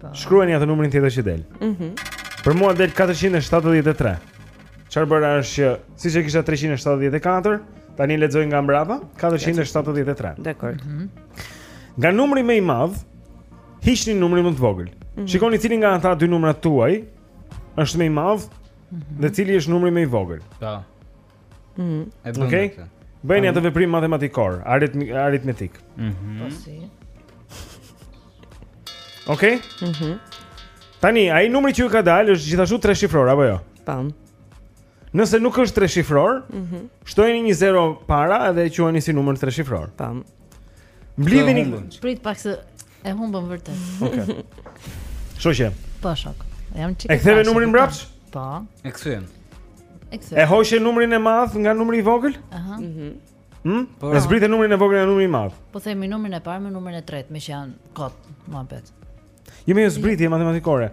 Po. Shkruani atë numrin tjetër që del. Mhm. Mm Për mua del 473. Çfarë bëra është që siç e kisha 374, tani e lexoj nga mbrapa 473. Dakord. Mm -hmm. Nga numri më i madh, hiqni numrin më të vogël. Mm -hmm. Shikoni cili nga ata dy numrat tuaj është më i madh mm -hmm. dhe cili është numri më i vogël. Po. Mhm. Okej. Okay. Bëjeni atë veprim matematikor, aritmi, aritmetik. Mhm. Mm po si. Okej. Okay? Mhm. Mm Tani, ai numri që ju ka dalë është gjithashtu treshifror apo jo? Tam. Nëse nuk është treshifror, mhm. Mm shtojeni një zero para dhe e quajeni si numër treshifror. Tam. Mblidheni. Prit pak se E humbëm vërtet. Okej. Okay. Shoqë. Po shok. Jam çik. E ktheve numrin mbrapsht? Po. E kthyem. E kthyem. E hoqe numrin e madh nga numri i vogël? Aha. Mhm. Mm Hm? Po. E zbrite numrin e vogël nga numri i madh. Po themi numrin e parë me numrin e tretë, meqë janë kot, muhabet. Jo, me zbritje matematikore.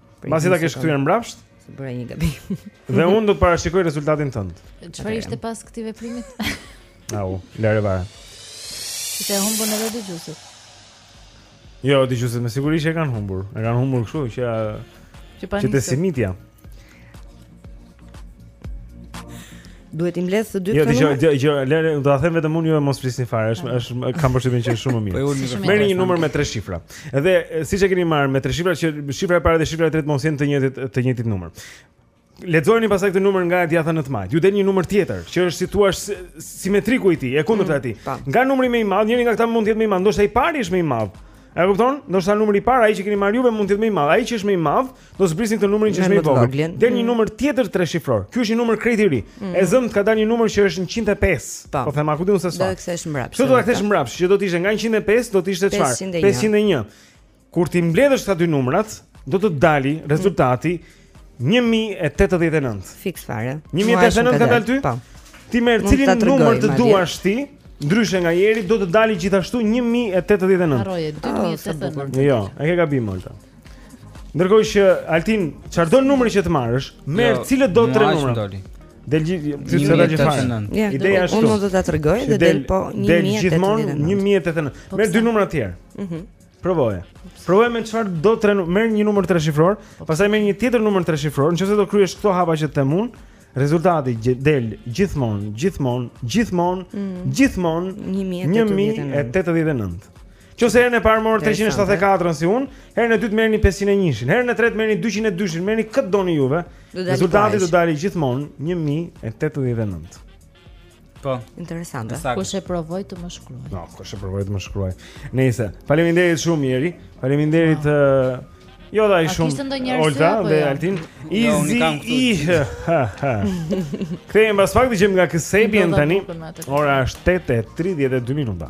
Mbasi ta kesh kthyer mbrapsht? Se bëra një gabim. Dhe unë do të parashikoj rezultatin tënd. Çfarë ishte pas këtij veprimit? Au, lëre fare. Ti e humbe edhe dëgjuesit. Jo, dëgjuesit me siguri që e kanë humbur. E kanë humbur kështu që që të simitja. Duhet t'i mbledh të dy këto. Jo, dëgjo, dëgjo, le të ta them vetëm unë juve mos flisni fare, është është kam përshtypjen që është shumë më mirë. Po, Merrni një numër me tre shifra. Dhe siç e keni marrë me tre shifra që shifra e parë dhe shifra e tretë mos jenë të njëjtit të njëjtit numër. Lexojeni pastaj këtë numër nga e djatha në të majtë. Ju del një numër tjetër që është si të thuash simetriku i tij, e kundërta e tij. Mm, nga numri më i madh, njëri nga këta mund të jetë më i madh, ndoshta i pari është më i madh. A e kupton? Ndoshta numri i parë ai që keni marrë juve mund të jetë më i madh. Ai që është më i madh, do të zbrisni këtë numrin që është më i vogël. Del një mm. numër tjetër treshifror. Ky është një numër krejt i ri. Mm. E zëmë të ka dalë një numër që është 105. Po, po them, a ku di unë se sa? Do ta kthesh mbrapsht. Kështu do ta kthesh mbrapsht, që do të ishte nga 105 do të ishte çfarë? 501. Kur t'i mbledhësh këta dy numrat, do të dalë rezultati mm. 1089. Fiks fare. 1089 ka dalë ty? Po. Ti merr cilin numër të duash ti? Ndryshe nga i Erit do të dalë gjithashtu 1089. Harroje 2089. Jo, e ke gabim Olta. Ndërkohë që Altin, çfarëdo numri që të marrësh? Merr jo, cilëtdo tre numra. Del gjithë çfarë dalë fare. Ideja është unë do ta tregoj dhe del po 1089. Del gjithmonë 1089. Merr dy numra të tjerë. Mhm. Provoje. Provoje me çfarë do të duash ti, merr një numër treshifror, okay. pastaj merr një tjetër numër treshifror, nëse do kryesh këto hapa që t'i them unë, rezultati del gjithmonë, gjithmonë, gjithmonë, mm. gjithmonë 1089. Qoftë se herën e parë merr 374-ën si unë, herën e dytë merrni 501-shin, herën e tretë merrni 202-shin, merrni kë të doni juve. Rezultati do dali gjithmonë 1089. Po. Interesante. Kush e provoi të më shkruajë? Po, kush e provoi të më shkruajë? Nëse, faleminderit shumë Jeri. Faleminderit ë Jo dha i shumë. Olta dhe jo? Altin. Izi. Kthehemi pas pak, diçka nga Kasabian tani. Ora është 8:32 minuta.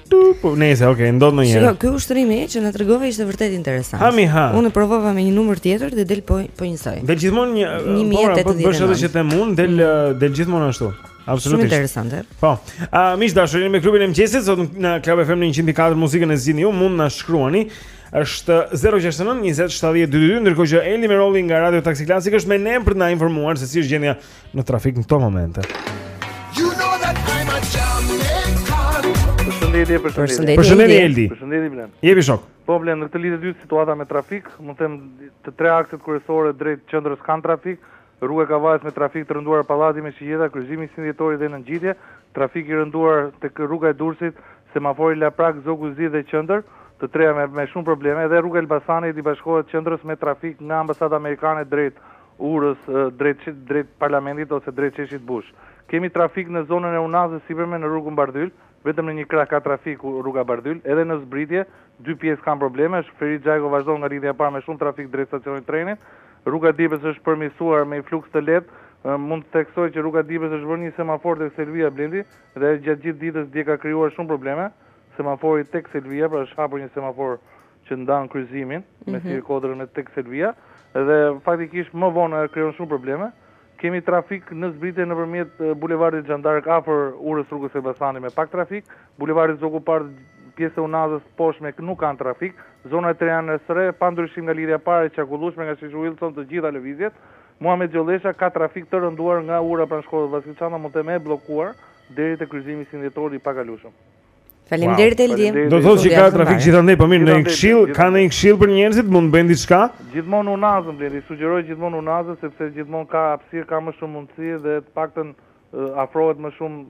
Po nëse, okay, ndonjëherë. Shiko, ky ushtrimi që na tregove ishte vërtet interesant. Hami ha. Unë provova me një numër tjetër dhe del po po njësoj. Del gjithmonë një numër, po bësh ato që them unë, del mm. del gjithmonë ashtu. Absolutisht. Shumë interesante. Po. A miq dashur, jemi me klubin e mëngjesit sot në Club FM në 104 muzikën e zgjidhni ju, mund na shkruani. Është 069 20 70 222, ndërkohë që Eldi Merolli nga Radio Taxi Classic është me ne për të na informuar se si është gjendja në trafik në këto momente. You know that I'm a Jamaican. Përshëndetje, përshëndetje. Përshëndetje Eldi. Përshëndetje Blen. Jepi shok. Po Blen, në këtë lidhje të dytë situata me trafik, mund të them të tre akset kryesore drejt qendrës kanë trafik, rruga e Kavajës me trafik të rënduar Pallati me Shigjeta, kryqëzimi 21 Dhjetorit dhe në ngjitje, trafik i rënduar tek rruga e Durrësit, semafori Laprakë, Zogu Zi dhe Qendër, të treja me me shumë probleme, edhe rruga e Elbasanit i bashkohet qendrës me trafik nga Ambasada Amerikane drejt urës drejt drejt parlamentit ose drejt sheshit Bush. Kemi trafik në zonën e unazës sipërme në rrugën Bardhyl, vetëm në një krah ka trafik rruga Bardhyl, edhe në zbritje dy pjesë kanë probleme, është Ferit Xhajko vazhdon nga lidhja e parë me më shumë trafik drejt stacionit trenit, rruga Dibrës është përmirësuar me një fluks të lehtë, mund të theksoj që rruga Dibrës është vënë një semafor tek Selvia Blendi dhe gjatë gjithë ditës dje ka krijuar shumë probleme, semafori tek Selvia, pra është hapur një semafor që ndan kryqëzimin me Siri Kodrën e tek Selvia dhe faktikisht më vonë ajo krijon shumë probleme. Kemi trafik në zbritje nëpërmjet bulevardit Zhan d'Ark afër urës rrugës Elbasanit me pak trafik, bulevardi Zogu i Parë pjesë e Unazës të poshtme nuk kanë trafik, zona e Tiranës së Re pa ndryshim nga lidhja e parë e qarkullueshme nga Sheshi Uillson të gjitha lëvizjet, Muhamet Gjollesha ka trafik të rënduar nga ura pranë shkollës Vasil Shanto mund të jetë më e bllokuar deri te kryqëzimi 21 Dhjetori i pakalueshëm. Faleminderit Eldi. Do të thotë që ka trafik gjithandej, po mirë, ndonjë këshillë, ka ndonjë këshillë për njerëzit mund të bëjnë diçka? Gjithmonë unazën Blendi, sugjeroj gjithmonë unazën sepse gjithmonë ka hapësirë, ka më shumë mundësi dhe të paktën afrohet më shumë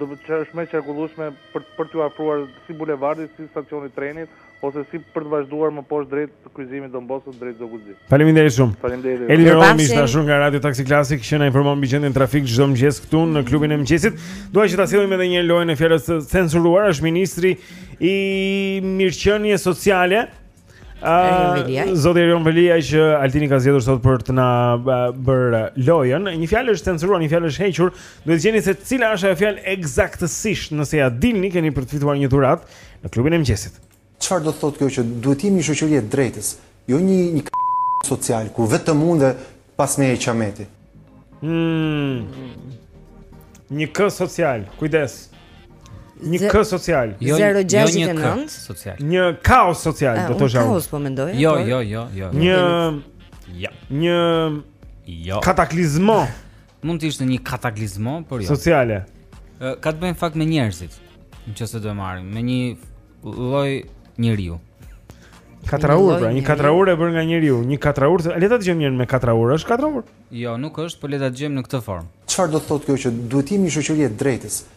do të thotë është më qarkullueshme për për t'iu afruar si bulevardit, si stacionit trenit, ose si për të vazhduar më poshtë drejt kryqëzimit Don Bosco drejt Zogut të Zi. Faleminderit shumë. Faleminderit. Eli Romi ishte ashtu nga Radio Taxi Classic që na informon mbi gjendjen e trafikut çdo mëngjes këtu në klubin e mëngjesit. Dua që ta sjellim edhe një lojën e fjalës së censuruar është ministri i mirëqenies sociale. Uh, Zoti Erion Veliaj që Altini ka zgjedhur sot për të na bërë lojën. Një fjalë është censuruar, një fjalë është hequr. Duhet të gjeni se cila është ajo fjalë ekzaktësisht, nëse ia dilni keni për të fituar një dhuratë. në klubin e mëngjesit. Çfarë do të thotë kjo që duhet të jemi një shoqëri e drejtësisë, jo një një social ku vetëm unë dhe pas meje qameti. Hmm. Një kë social, kujdes. Një kë social. Jo, jo një kë social. Një kaos social, do të thosha. Një kaos po mendoj. Jo, jo, jo, jo. Një ja. Një jo. Kataklizmo. Mund të ishte një kataklizmo, por jo. Sociale. Ka të bëjë në fakt me njerëzit. Nëse do e marrim me një lloj njeriu. Katrahurë, pra, një katrahurë e bërë nga njeriu, një katrahurë, le ta dëgjojmë një herë me katrahurë, është katrahurë? Jo, nuk është, por le ta dëgjojmë në këtë formë. Çfarë do të thotë kjo që duhet të jemi një shoqëri e drejtësisë?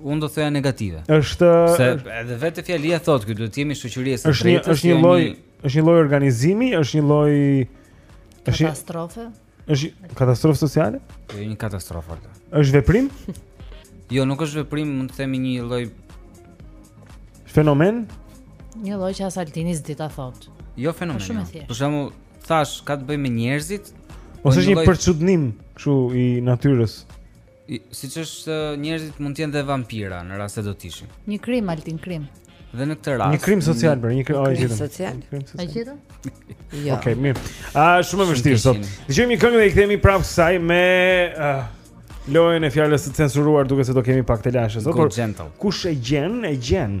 Unë do të thoja negative. Është se edhe vetë fjalia thotë që duhet të jemi shoqëri e së drejtës. Është një lloj, është një lloj organizimi, është një lloj katastrofe. Është katastrofë sociale? Jo, një katastrofë atë. Është veprim? Jo, nuk është veprim, mund të themi një lloj fenomen. Një lloj që as Altini s'di ta thotë. Jo fenomen. Shumë jo. Për shembull, thashë ka të bëjë me njerëzit. Ose është një lloj... përçudnim kështu i natyrës. Siç është njerëzit mund të jenë dhe vampira në rast se do të ishin. Një krim Altin krim. Dhe në këtë rast. Një krim social për një krim, krim social. Krim social. E gjetëm? Jo. Okej, mirë. A shumë e vështirë sot. Dëgjojmë një këngë dhe i kthehemi prapë kësaj me uh, lojën e fjalës së censuruar duket se do kemi pak telashe sot. Por kush e gjen, e gjen.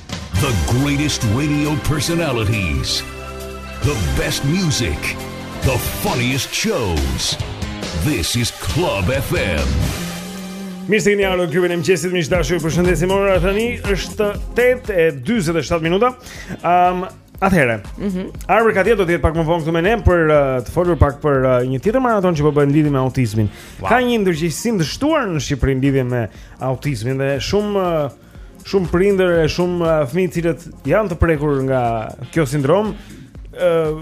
The greatest radio personalities The best music The funniest shows This is Club FM Mirë se keni ardhur në klubin e mëngjesit, miq të dashur, ju përshëndesim. Ora tani është 8:47 minuta. Ëm, um, atëherë. Mhm. Mm Arbër Katia do të jetë pak më vonë këtu me ne për uh, të folur pak për uh, një tjetër maratonë që po bën në lidhje me autizmin. Wow. Ka një ndërgjegjësim të shtuar në Shqipëri në lidhje me autizmin dhe shumë uh, Shumë prindër e shumë uh, fëmijë të cilët janë të prekur nga kjo sindromë, ë uh,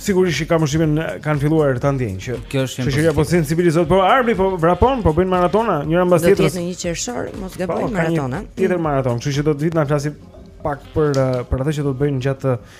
sigurisht që kamëshimin kanë filluar ta ndjejnë që kjo është një çështje që po sensibilizohet, po Arbri po vrapon, po bëjnë maratona, njëra mbas tjetrës. Do të jetë në një qershor, mos gaboj po, maratona. Tjetër maratonë, kështu që do të vijë të na flasë pak për uh, për atë që do të bëjnë gjatë uh,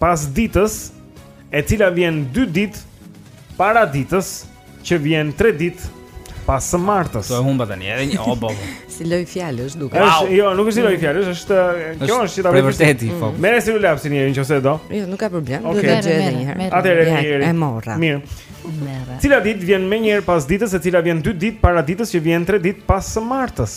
pas ditës, e cila vjen 2 ditë para ditës që vjen 3 ditë pas së martës. Do e humba tani edhe një o bobo. Si lojë fjalësh duket. Wow. Është, jo, nuk është si lojë fjalësh, është kjo është gjëza vetë. Vërtet i po. Mm. Merre stilolapsin një herë nëse do. Jo, nuk ka problem, okay. do ta gjej edhe një herë. Atëherë një herë. E mora. Mirë. Merre. Cila ditë vjen menjëherë pas ditës, e cila vjen 2 ditë para ditës që vjen 3 ditë pas së martës?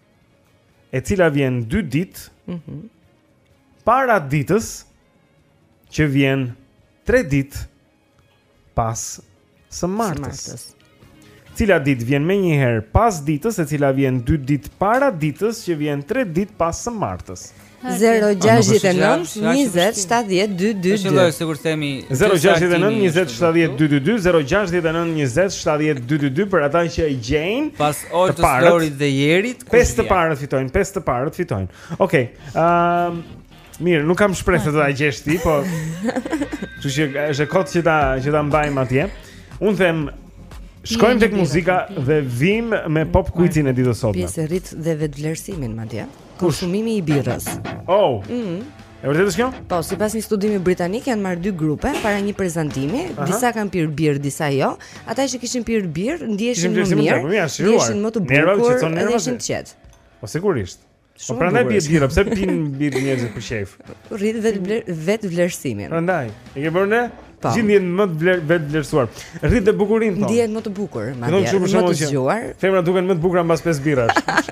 e cila vjen 2 ditë mm -hmm. para ditës që vjen 3 ditë pas së martës. Së martës. Cila ditë vjen menjëherë pas ditës, e cila vjen 2 ditë para ditës që vjen 3 ditë pas së martës. 0-6-19-27-12-22 Për ata që e gjejnë Pas Oltës, Torit dhe Jerit Pesë të parët fitojnë Pesë të parët fitojnë Oke ehm, Mirë, nuk kam shpresë të ta gjesh ti Po Që që është e kotë që ta, që ta mbajmë atje Unë them Shkojmë tek muzika dhe vijmë me Pop Quizin e ditës sot. Pjesë rrit dhe vetvlerësimin madje. Konsumimi i birrës. Oh. Mhm. E vërtetë është kjo? Po, sipas një studimi britanik janë marrë dy grupe para një prezantimi, Aha. disa kanë pirë birrë, disa jo. Ata që kishin pirë birrë ndiheshin më mirë, po, ndiheshin më të bukur, ndiheshin të qetë. Po sigurisht. Po prandaj bie birra, pse pinë birrë njerëzit për qejf? Rrit vetë vler, vet vlerësimin. Prandaj, e ke vënë re? Po. Gjithë ndihen më të vler, vet vlerësuar. Rrit të bukurën tonë. Ndihen më të bukur, madje. Më të zgjuar. Femrat duken më të bukura mbas pesë birrash.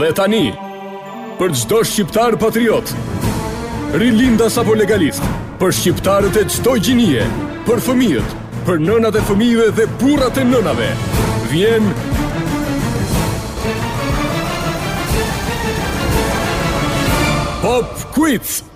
Dhe tani, për çdo shqiptar patriot, rilindas apo legalist, për shqiptarët e çdo gjinie, për fëmijët, për nënat e fëmijëve dhe burrat e nënave, vjen Pop Quiz.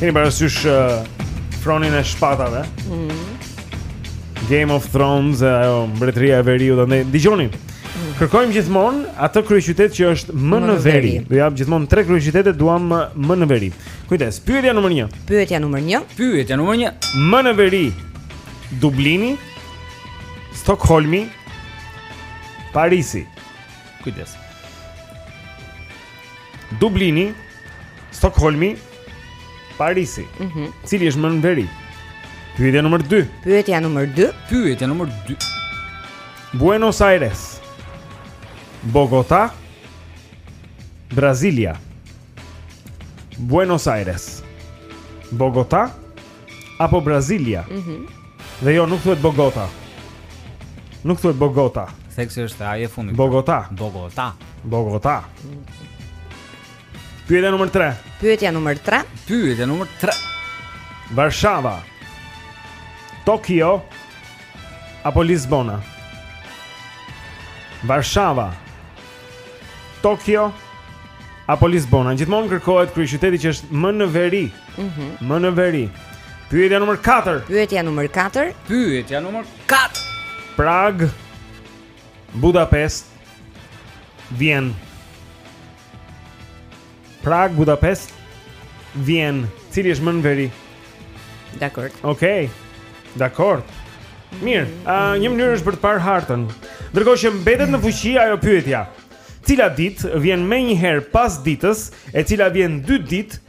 Keni parasysh uh, fronin e shpatave. Mhm. Mm Game of Thrones, uh, ajo mbretëria e veriut, andaj dëgjoni. Mm. Kërkojmë gjithmonë atë kryeqytet që është më në veri. Do jap gjithmonë tre kryeqytete duam më në veri. Kujdes, pyetja numër 1. Pyetja numër 1. Pyetja numër 1. Më në veri. Dublini, Stokholmi, Parisi. Kujdes. Dublini, Stockholmi, Parisi. Mhm. Mm Cili është më në veri? Pyetja nr. 2. Pyetja nr. 2. Pyetja nr. 2. Buenos Aires. Bogota. Brasilia. Buenos Aires. Bogota. apo Brazilia. Mhm. Mm dhe jo nuk thuhet Bogota. Nuk thuhet Bogota. Theksi është a-ja e fundit. Bogota. Bogota. Bogota. Pyetja numër 3. Pyetja numër 3. Pyetja numër 3. Varshava. Tokio apo Lisbona? Varshava. Tokio apo Lisbona. Gjithmonë kërkohet kryeqyteti që është më në veri. Mhm. Mm më në veri. Pyetja numër 4. Pyetja numër 4. Pyetja numër 4. Prag Budapest Vjen Prag Budapest Vjen Cili është më në veri? Okej. Dakord. Mirë, uh, një mënyrë është për të parë hartën. Ndërkohë që mbetet në fuqi ajo pyetja. Cila ditë vjen menjëherë pas ditës, e cila vjen dy ditë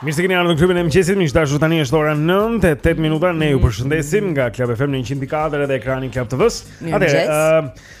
Mirë se keni ardhur në klubin e mëngjesit. Miq të dashur tani është ora 9:08 minuta. Ne ju përshëndesim nga Club FM në 104 edhe ekrani i Club TV-së. Atëherë, ë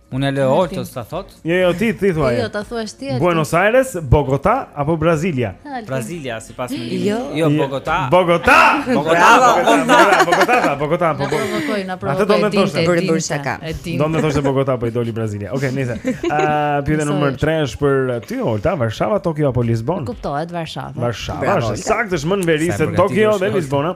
Unë e lë Oltës ta thot. Jo, jo, ti ti thua. Jo, ta thuash ti. Buenos Aires, Bogota apo Brasilia? Brasilia sipas mendimit. Jo, jo Bogota. Bogota. Bogota, Bogota, Bogota, Bogota. Po provokoj, na provokoj. Atë do të thoshte për të bërë shaka. Do të thoshte Bogota po i doli Brasilia. Okej, nice. Ah, pyetja numër 3 është për ty Olta, Varshava, Tokio apo Lisbonë? Kuptohet Varshava. Varshava, është saktë është më në veri se Tokio dhe Lisbona.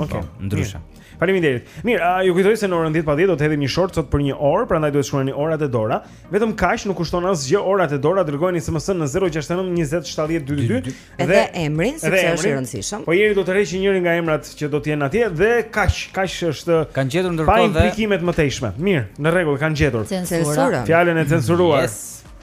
Ok, po, ndryshe. Faleminderit. Mirë, uh, ju kujtoj se në orën 10 pa 10 do të hedhim një short sot për një orë, prandaj duhet të shkruani orat e dora. Vetëm kaq nuk kushton asgjë orat e dora, dërgojeni SMS në 069 20 70 222 dhe emrin, sepse është i rëndësishëm. Po jeri do të tërheqë njërin nga emrat që do të jenë atje dhe kaq, kaq është kanë gjetur ndërkohë dhe implikimet e mëtejshme. Mirë, në rregull, kanë gjetur. Censura. Fjalën e censuruar. Yes.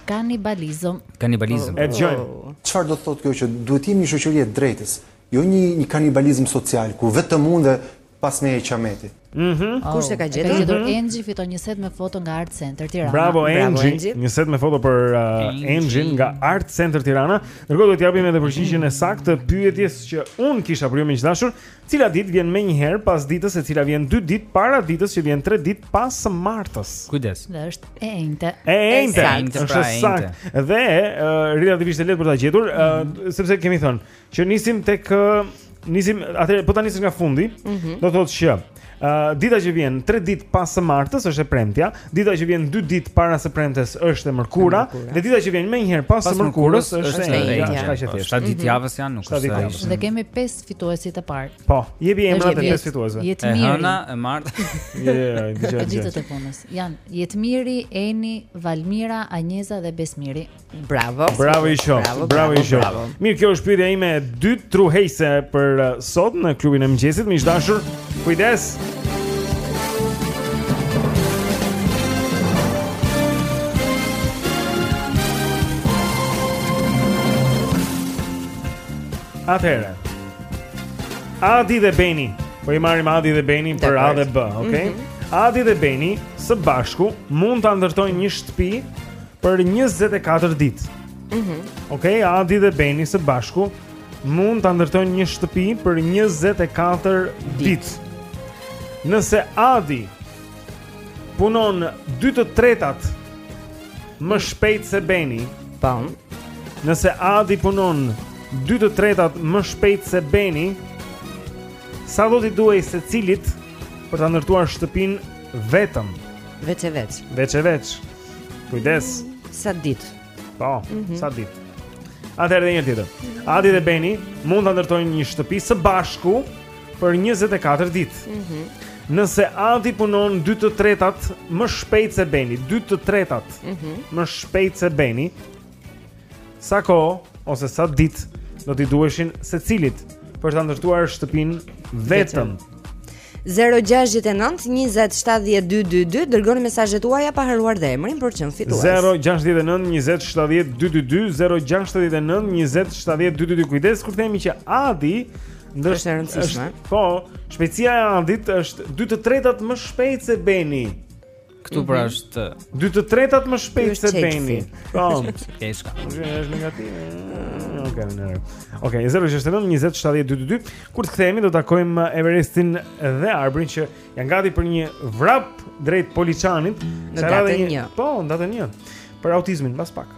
Kanibalizëm. Kanibalizëm. E dëgjojmë. Oh. Çfarë do të thotë kjo që duhet të jemi një shoqëri e së drejtës? Jo një, një kanibalizëm social ku vetëm unë dhe pas meje qameti. Mhm. Oh, Kush e ka gjetur? E ka gjetur mm -hmm. Enxhi fiton një set me foto nga Art Center Tirana. Bravo Enxhi, një set me foto për uh, Enxhin uh, nga Art Center Tirana. Ndërkohë do të japim edhe përgjigjen e saktë të pyetjes që unë kisha për ju miq të dashur, cila ditë vjen menjëherë pas ditës e cila vjen 2 ditë para ditës që vjen 3 ditë pas së martës. Kujdes. Dhe është e enjte. E enjte. Pra, e saktë. Dhe uh, relativisht e lehtë për ta gjetur, uh, mm -hmm. sepse kemi thënë Që nisim tek nisim atëherë po ta nisësh nga fundi, mm -hmm. do të thotë që Uh, dita që vjen 3 ditë pas së martës është e premtja, dita që vjen 2 ditë para së premtes është e mërkura, dhe dita që vjen menjëherë pas, pas së mërkurës është e enjtja, është kaq e thjeshtë. 7 ditë mhm. jave janë nuk është. Javës. Dhe kemi 5 fituesit e parë. Po, jepi emrat e 5 fituesve. Jetmiri. E hëna e martë. Jo, ditët e punës. Janë Jetmiri, Eni, Valmira, Anjeza dhe Besmiri. Bravo. Bravo i shoh. Bravo, bravo, bravo, bravo. Mirë, kjo është pyetja ime e dytë truheqëse për uh, sot në klubin e mëngjesit. Miq të dashur, kujdes. Atëherë. Adi dhe Beni. Po i marrim Adi dhe Beni për A dhe B, okay? Mm -hmm. Adi dhe Beni së bashku mund ta ndërtojnë një shtëpi për 24 ditë. Mhm. Mm Okej, okay, Adi dhe Beni së bashku mund ta ndërtojnë një shtëpi për 24 ditë. Dit. Nëse Adi punon 2 të tretat më shpejt se Beni, pam. Nëse Adi punon 2 të tretat më shpejt se Beni, sa do t'i duhej secilit për ta ndërtuar shtëpinë vetëm? Veç e veç. Veç e veç. Kujdes. Sa ditë. Po, mm -hmm. sa ditë. Atëherë dhe një herë tjetër. Adi dhe Beni mund ta ndërtojnë një shtëpi së bashku për 24 ditë. Mhm. Mm Nëse Adi punon 2 të tretat më shpejt se Beni, 2 të tretat. Mhm. Mm më shpejt se Beni, Sa kohë ose sa ditë do t'i duheshin secilit për ta ndërtuar shtëpinë vetëm? 0-6-9-27-12-2 Dërgoni mesazhet tuaja pa harruar dhe emrin për të qenë fitues 0-6-9-27-12-2 0-6-9-27-12-2 Kujdes kur themi që Adi Është e rëndësishme Po, shpejtësia e Adit është 2 të tretat më shpejt se Beni Këtu pra mhm. është dy të tretat më shpejt se Beni. Po. Keshka. Është negativ. Mm, okej, në rregull. Okej, 069 20 70 222. Kur të kthehemi do të takojmë Everestin dhe Arbrin që janë gati për një vrap drejt Poliçanit. Në datën 1. Po, në datën 1. Për autizmin, pas pak.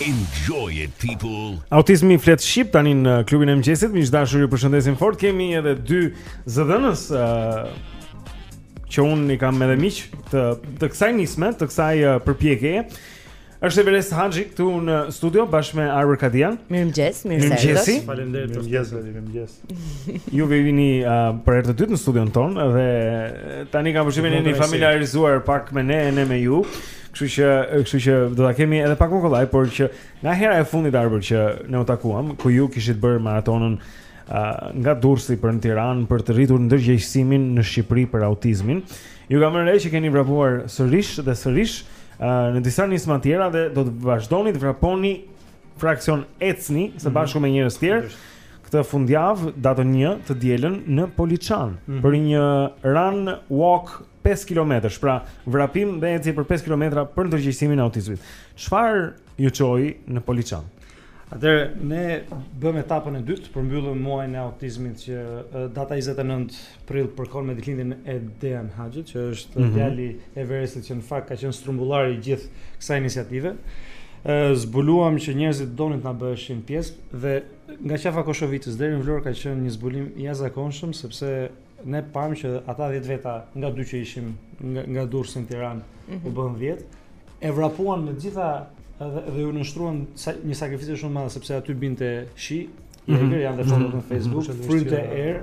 Enjoy it people. Autizmi flet shqip tani në klubin e mëngjesit. Miq dashur, ju përshëndesim fort. Kemi edhe dy zëdhënës ë uh, që unë i kam edhe miq të të kësaj nisme, të kësaj uh, përpjekjeje. Është Everest Haxhi këtu në studio bashkë me Arbër Kadian. Mirëmëngjes, mirë se erdhët. Faleminderit për fjalën, mirëmëngjes. Ju vini uh, për herë të dytë në studion tonë dhe tani kam përshtypjen jeni familiarizuar pak me ne e ne me ju. Kështu që, kështu që do ta kemi edhe pak më kollaj, por që nga hera e fundit Arbër që ne u takuam, ku ju kishit bërë maratonën uh, nga Durrësi për në Tiranë për të rritur ndërgjegjësimin në Shqipëri për autizmin, ju kam vënë re që keni vrapuar sërish dhe sërish uh, në disa nisma të tjera dhe do të vazhdoni të vraponi fraksion ecni së mhm. bashku me njerëz të tjerë këtë fundjavë datën 1 të dielën në Poliçan mm -hmm. për një run walk pesë kilometrash, pra vrapim dhe ecje për pesë kilometra për ndërgjegjësimin e autizmit. Çfarë ju çoi në Poliçan? Atëherë ne bëmë etapën e dytë, përmbyllëm muajin e autizmit që data 29 prill përkon me ditëlindjen e Dejan Haxhit, që është mm -hmm. djali i Everestit që në fakt ka qenë strumbullari i gjithë kësaj iniciative. Ë zbuluam që njerëzit donin të na bëheshin pjesë dhe nga Qafa e Koshovicës deri në Vlorë ka qenë një zbulim i jashtëzakonshëm sepse Ne pamë që ata dhjetë veta nga dy që ishim nga Durrësi në Tiranë mhm. u bënë dhjetë. E vrapuan me të gjitha dhe, dhe iu nënshtruan sa, një sakrifice shumë të madhe sepse aty binte shi, mm -hmm. janë dhe fotot në mhm. Facebook, mm -hmm. frynte erë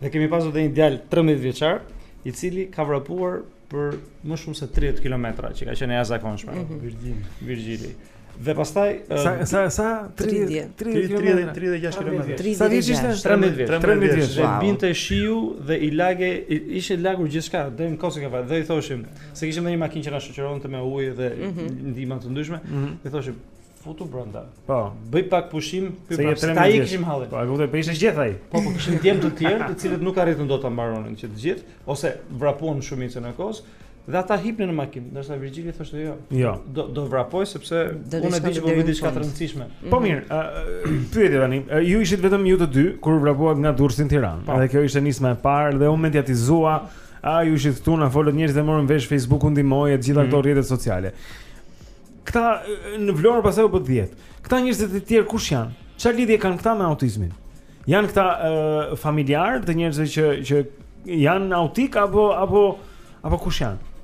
dhe kemi pasur edhe një djalë 13 vjeçar i cili ka vrapuar për më shumë se 30 kilometra, që ka qenë e jashtëzakonshme. Mm -hmm. Virgjili. Virgjili. Dhe pastaj sa sa sa 30 30 36 km. Sa vjeç ishte? 13 vjeç. 13 vjeç. Dhe binte shiu dhe i lagë ishte lagur gjithçka deri në kockë dhe i thoshim se kishim edhe një makinë që na shoqëronte me ujë dhe mhm. ndihma të ndryshme. Mhm. I thoshim Futu brenda. Po. Bëj pak pushim, ky pra, se ia kishim hallin. Po, e kuptoj, po ishte gjithë ai. Po, po kishim djem të tjerë, të cilët nuk arritën dot ta mbaronin që të gjithë, ose vrapuan shumicën e kohës. Dhe ata hipnin në makinë, ndërsa Virgjili thoshte jo. Jo. Do do vrapoj sepse unë e di që po bëj diçka të rëndësishme. Po mirë, uh, pyetje tani, ju ishit vetëm ju të dy kur vrapuat nga Durrësi në Tiranë. Po. Dhe kjo ishte nisma e parë dhe u mediatizua. A ju ishit këtu na folët njerëzit e morën vesh Facebooku ndihmoi të gjitha mm. këto rrjetet sociale. Këta në Vlorë pastaj u bëtë 10. Këta njerëzit e tjerë kush janë? Çfarë lidhje kanë këta me autizmin? Janë këta uh, familjarë të njerëzve që që janë autikë apo apo apo kush janë?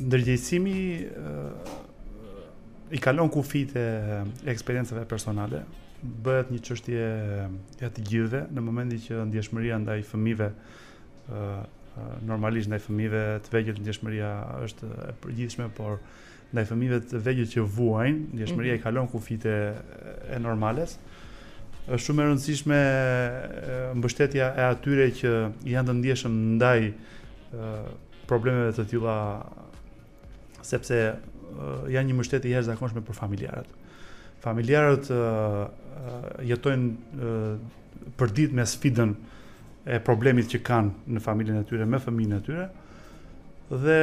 Ndërgjegjësimi uh, i kalon kufijtë e eksperiencave personale bëhet një çështje e të gjithëve në momentin që ndjeshmëria ndaj fëmijëve normalisht ndaj fëmijëve të vegjël ndjeshmëria është e përgjithshme, por ndaj fëmijëve të vegjël që vuajnë, ndjeshmëria mm -hmm. i kalon kufijtë e normales. Është shumë e rëndësishme mbështetja e atyre që janë të ndjeshëm ndaj problemeve të tilla sepse janë një mbështetje e jashtëzakonshme për familjarët. Familjarët jetojnë përditë me sfidën e problemit që kanë në familjen e tyre, me fëmijën e tyre, dhe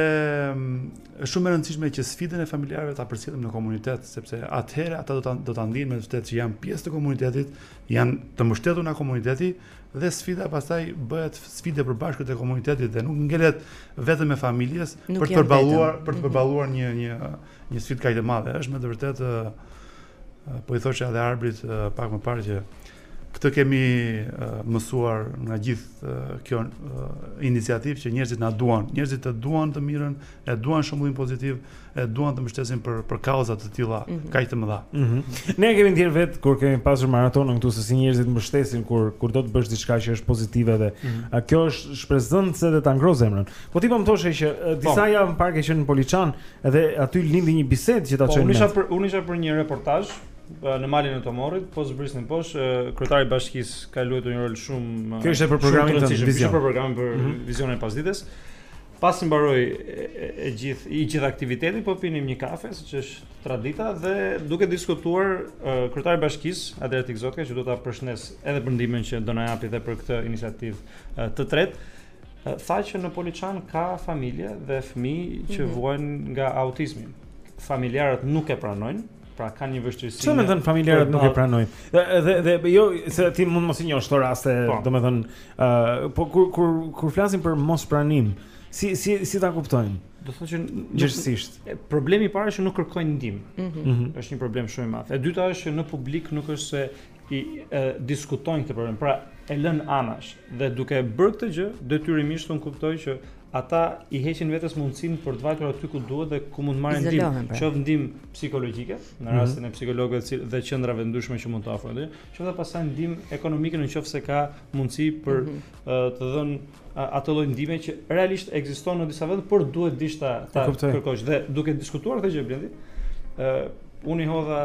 është shumë e rëndësishme që sfidën e familjarëve ta përcjellim në komunitet sepse atëherë ata do ta do ta ndiejnë me vërtet që janë pjesë të komunitetit, janë të mbështetur nga komuniteti Dhe sfida pastaj bëhet sfidë e përbashkët e komunitetit dhe nuk ngelet vetëm e familjes për të përballuar për të mhm. përballuar një një një sfidë kaq të madhe. Është me të vërtetë po i thosha edhe Arbrit pak më parë që këtë kemi mësuar nga gjithë kjo iniciativë që njerëzit na duan, njerëzit e duan të mirën, e duan shembullin pozitiv, e duan të mbështesin për për kauza të tilla mm -hmm. kaq të mëdha. Mm -hmm. Ne kemi ndjerë vetë kur kemi pasur maratonën këtu se si njerëzit mbështesin kur kur do të bësh diçka që është pozitive dhe mm -hmm. kjo është shpresëdhënëse dhe ta ngroh zemrën. Po ti po më thoshe që po. disa po. javë më parë ke qenë në Poliçan dhe aty lindi një bisedë që ta po, çojmë. Po unë isha për unë isha për një reportazh në malin e Tomorrit, po zbrisnin poshtë, kryetari i bashkisë ka luajtur një rol shumë Kjo ishte për programin e televizionit, për programin për mm -hmm. vizionin e pasdites. Pasi mbaroi e gjithë i gjithë aktiviteti, po pinim një kafe, siç është tradita dhe duke diskutuar uh, kryetari i bashkisë, Adriatik Zotkaj, që dua ta përshëndes edhe për ndihmën që do na japi dhe për këtë iniciativë uh, të tretë, uh, tha që në Poliçan ka familje dhe fëmijë që mm -hmm. vuajnë nga autizmi. Familjarët nuk e pranojnë, Pra kanë një vështirësi. Çfarë mendon familjarët nuk e pranojnë? Dhe dhe jo se ti mund mos i njohësh këto raste, po. domethënë, ë, uh, po kur kur kur flasim për mos pranim, si si si ta kuptojmë? Do të thotë që gjithsesi. Problemi i parë është që nuk kërkojnë ndihmë. Mm -hmm. Është një problem shumë i madh. E dyta është që në publik nuk është se i e, diskutojnë këtë problem. Pra, e lënë anash dhe duke bërë këtë gjë, detyrimisht unë kuptoj që Ata i heqin vetes mundësinë për të vajtur aty ku duhet dhe ku mund të marrin ndihmë, pra. qoftë pra. ndihmë psikologjike, në mhm. rastin mm -hmm. e psikologëve dhe qendrave të ndryshme që mund të ofrojnë aty, qoftë edhe pastaj ndihmë ekonomike në qoftë se ka mundësi për mm -hmm. të dhënë atë lloj ndihme që realisht ekziston në disa vende, por duhet dish ta ta kërkosh dhe duke diskutuar këtë gjë Blendi, Unë i hodha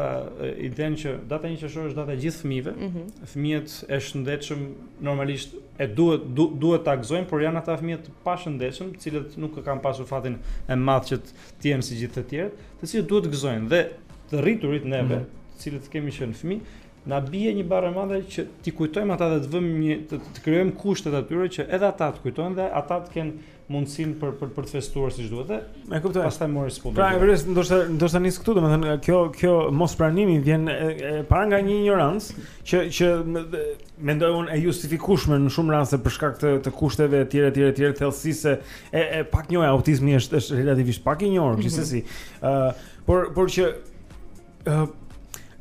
idenë që data një qershor është data e gjithë fëmijëve. Mm -hmm. Fëmijët e shëndetshëm normalisht E duhet duhet ta gëzojnë, por janë ata fëmijë të pashëndetshëm, të cilët nuk e kanë pasur fatin e madh që të jenë si gjithë të tjerët, të cilët duhet të gëzojnë dhe të rriturit neve, mm -hmm. të cilët kemi qenë fëmijë, na bie një barrë e madhe që t'i kujtojmë ata dhe të vëmë një të, të krijojmë kushtet atyre që edhe ata të kujtojnë dhe ata të kenë mundësinë për për për të festuar siç duhet dhe e kuptoj pastaj morri së fundi pra e vërtet ndoshta ndoshta nis këtu domethënë kjo kjo mospranimi vjen e, e para nga një injorancë që që mendoj unë e justifikueshme në shumë raste për shkak të të kushteve etj etj etj thellësisë e e pak njohje autizmi është është relativisht pak i njohur mhm. gjithsesi ë uh, por por që Ëh,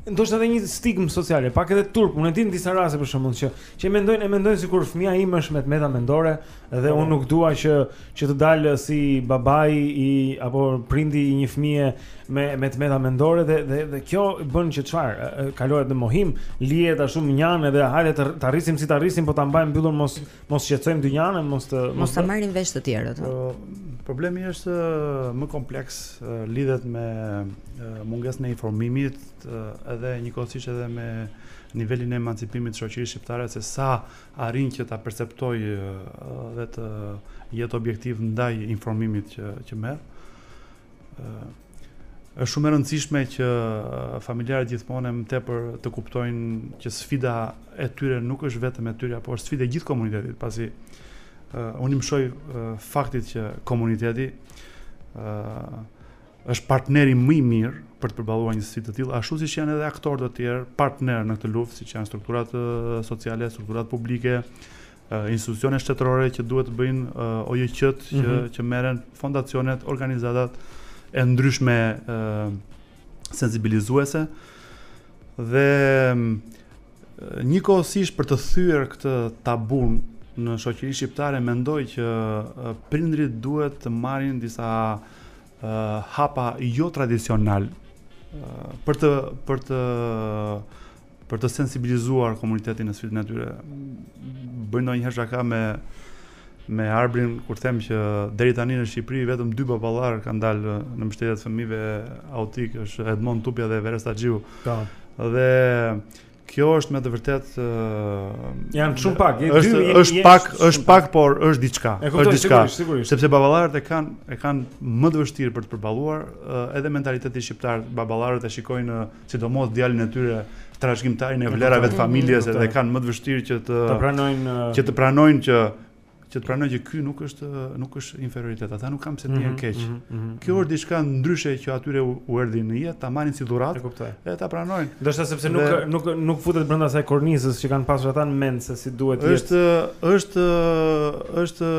ndoshta edhe një stigmë sociale, pak edhe turp. Unë e di në disa raste për shembull që që e mendojnë, e mendojnë sikur fëmia im është me të meta mendore dhe po. unë nuk dua që që të dalë si babai i apo prindi i një fëmije me me të meta mendore dhe dhe dhe kjo bën që çfarë? Kalohet në mohim, lihet ashtu mënjanë dhe hajde ta rrisim si ta rrisim, po ta mbajmë mbyllur mos Mos shqetësojmë dynjanë e mos të mos ta marrin vesh të tjerët. Uh, problemi është më kompleks, uh, lidhet me uh, mungesën e informimit, uh, edhe njëkohësisht edhe me nivelin e emancipimit të shoqërisë shqiptare se sa arrin që ta perceptojë uh, dhe të jetë objektiv ndaj informimit që që merr. Uh, Është shumë e rëndësishme që familjarët gjithmonë më tepër të kuptojnë që sfida e tyre nuk është vetëm e tyre, por sfida e gjithë komunitetit, pasi uh, unë i mëshoj uh, faktit që komuniteti uh, është partneri më i mirë për të përballuar një sfidë të tillë, ashtu siç janë edhe aktorë të tjerë partnerë në këtë luftë, siç janë strukturat sociale, strukturat publike, institucione shtetërore që duhet të bëjnë OJQ-t që mhm. që merren fondacionet, organizatat e ndryshme sensibilizuese dhe njëkohësisht për të thyer këtë tabu në shoqërinë shqiptare mendoj që prindërit duhet të marrin disa hapa jotradicionalë për të për të për të sensibilizuar komunitetin në sfidën e tyre. Bëj ndonjëherë shaka me me Arbrin kur them që deri tani në Shqipëri vetëm dy baballarë kanë dalë në mbështetje të fëmijëve autikë, është Edmond Tupja dhe Veres Taxhiu. Po. Dhe kjo është me të vërtetë janë shumë pak e, është dy, është jen, pak jen, është pak por është diçka është diçka sepse baballarët e kanë e kanë më të vështirë për të përballuar edhe mentaliteti shqiptar baballarët e shikojnë sidomos djalin e tyre trashëgimtarin e vlerave të familjes edhe kanë më të vështirë që të të pranojnë që të pranojnë që që të pranojnë që ky nuk është nuk është inferioritet. Ata nuk kanë pse të jenë mhm, keq. Mhm, mhm, Kjo është diçka ndryshe që atyre u erdhi në jetë, ta marrin si dhuratë. E kuptoj. Edhe ta pranojnë. Do të sepse nuk dhe, nuk nuk futet brenda asaj kornizës që kanë pasur ata në mend se si duhet të jetë. Është është është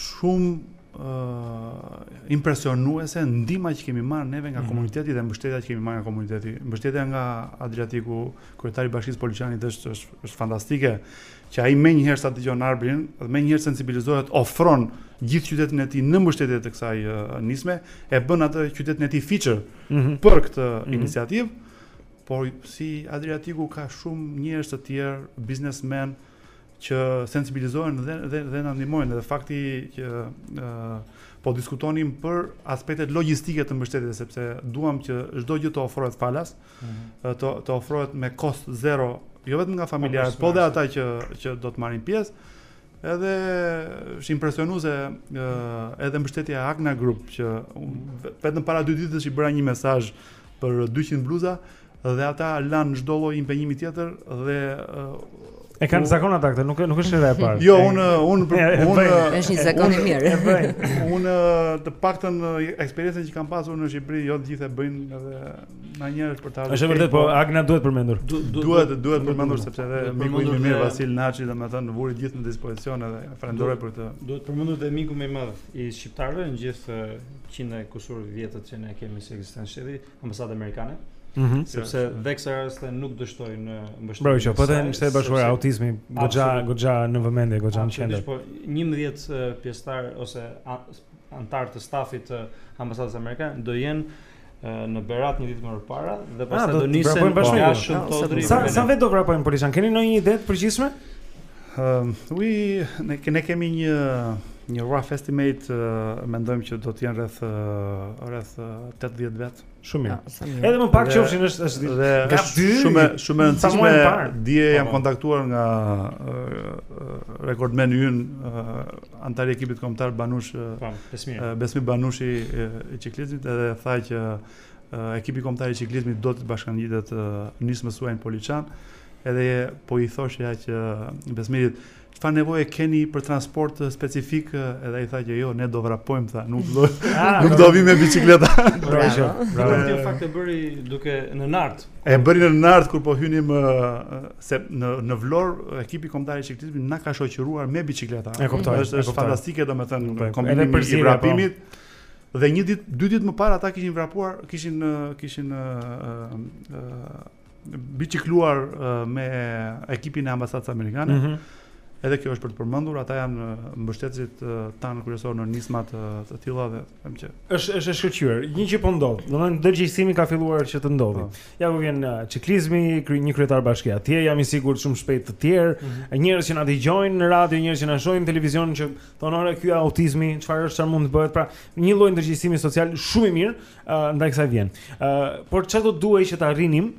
shumë uh, impresionuese ndihma që kemi marrë neve nga mm. komuniteti dhe mbështetja që kemi marrë nga komuniteti. Mbështetja nga Adriatiku, kryetari i bashkisë së Poliçanit është është është fantastike që ai menjëherë sa dëgjon Arbrin dhe menjëherë sensibilizohet, ofron gjithë qytetin e tij në mbështetje të kësaj uh, nisme, e bën atë qytetin e tij feature mm -hmm. për këtë mm -hmm. iniciativë. Por si Adriatiku ka shumë njerëz të tjerë, biznesmenë që sensibilizohen dhe dhe dhe na ndihmojnë dhe fakti që ë po diskutonim për aspektet logjistike të mbështetjes sepse duam që çdo gjë të ofrohet falas, mm -hmm. të të ofrohet me kosto zero, jo vetëm nga familjarët, po dhe ata që që do të marrin pjesë. Edhe është impresionuese edhe mbështetja e Agna Group që mhm. vetëm para dy ditësh i bëra një mesazh për 200 bluza, Dhe ata lanë çdo lloj impenjimi tjetër dhe E kanë zakon ata këtë, nuk nuk është hera e parë. Jo, unë unë unë është një zakon i mirë. Unë të paktën eksperiencën që kam pasur në Shqipëri, jo të gjithë e bëjnë edhe na njerëz për ta. Është vërtet, po Agna duhet përmendur. Duhet, duhet përmendur sepse edhe miku i mirë Vasil Naçi, domethënë vuri gjithë në dispozicion edhe e falënderoj për të. Duhet përmendur edhe miku më i madh i shqiptarëve, në gjithë njëqind e kusur vjetët që ne kemi si ekzistencë shteti, ambasada amerikane. Mm -hmm. Sepse Vex Arrest nuk dështoi në mbështetje. Bravo, po te Shtetet e Bashkuara autizmi, goxha goxha në vëmendje, goxha në qendër. Po 11 pjesëtarë ose anëtarë të stafit të ambasadës amerikane do jenë në Berat një ditë më parë dhe ah, pastaj do nisen bashkë me Shën Todri. Sa sa vetë do vrapojnë në Poliçan? Keni ndonjë ide të përgjithshme? Ui, ne, ne kemi një një rough estimate, uh, mendojmë që do të jenë rreth uh, rreth uh, 80 vetë. Shumë mirë. Ja, sa mirë. Edhe më pak Dhe- qofshin është është Dhe Nga është dy, shumë shumë e sa muaj rëndësishme. më parë. Dje Po, jam po. kontaktuar nga uh, uh, rekordmeni ynë, uh, anëtari i ekipit kombëtar Banush uh, Besmir. Eh, Besmir Banushi eh, i çiklizmit edhe tha që eh, ekipi kombëtar i çiklizmit do të bashkangjitet eh, nismës suaj në Poliçan Edhe po i thoshja që Besmirit, çfarë nevoje keni për transport specifik? Edhe ai tha që jo, ne do vrapojmë, tha, nuk do ah, nuk do vim me bicikleta. Bravo. Bravo. Në fakt e bëri duke në Nartë. E bëri në Nartë kur po hynim se në në Vlorë ekipi kombëtar i çiklizmit na ka shoqëruar me bicikleta. E kuptoj. Është është fantastike domethënë kombinimi i po. vrapimit. Dhe një ditë, dy ditë më parë ata kishin vrapuar, kishin kishin ë ë bicikluar me ekipin e ambasadës amerikane. Mm -hmm. Edhe kjo është për të përmendur, ata janë mbështetësit tanë kryesor në nisma të të tilla dhe them që është është e shkëlqyer. Një që po ndodh, domethënë ndërgjegjësimi ka filluar që të ndodhi. Po. Ja ku vjen çiklizmi, një kryetar bashkie atje, jam i sigurt shumë shpejt të tjerë, mm -hmm. njerëz që na dëgjojnë në radio, njerëz që na shohin në televizion që thonë ore ky autizmi, çfarë është, çfarë mund të bëhet. Pra, një lloj ndërgjegjësimi social shumë i mirë, Uh, ndaj kësaj vjen. Uh, por çfarë do duhej që të arrinim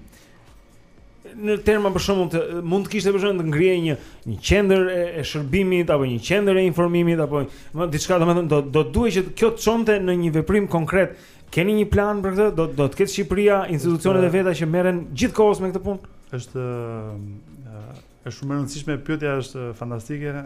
në terma për shembull të mund të kishte për shembull të ngrihej një një qendër e, e shërbimit apo një qendër e informimit apo më diçka domethënë do do duhej që kjo të çonte në një veprim konkret. Keni një plan për këtë? Do do të ketë Shqipëria institucionet e veta që merren gjithë kohës me këtë punë? Është është shumë e rëndësishme pyetja është fantastike.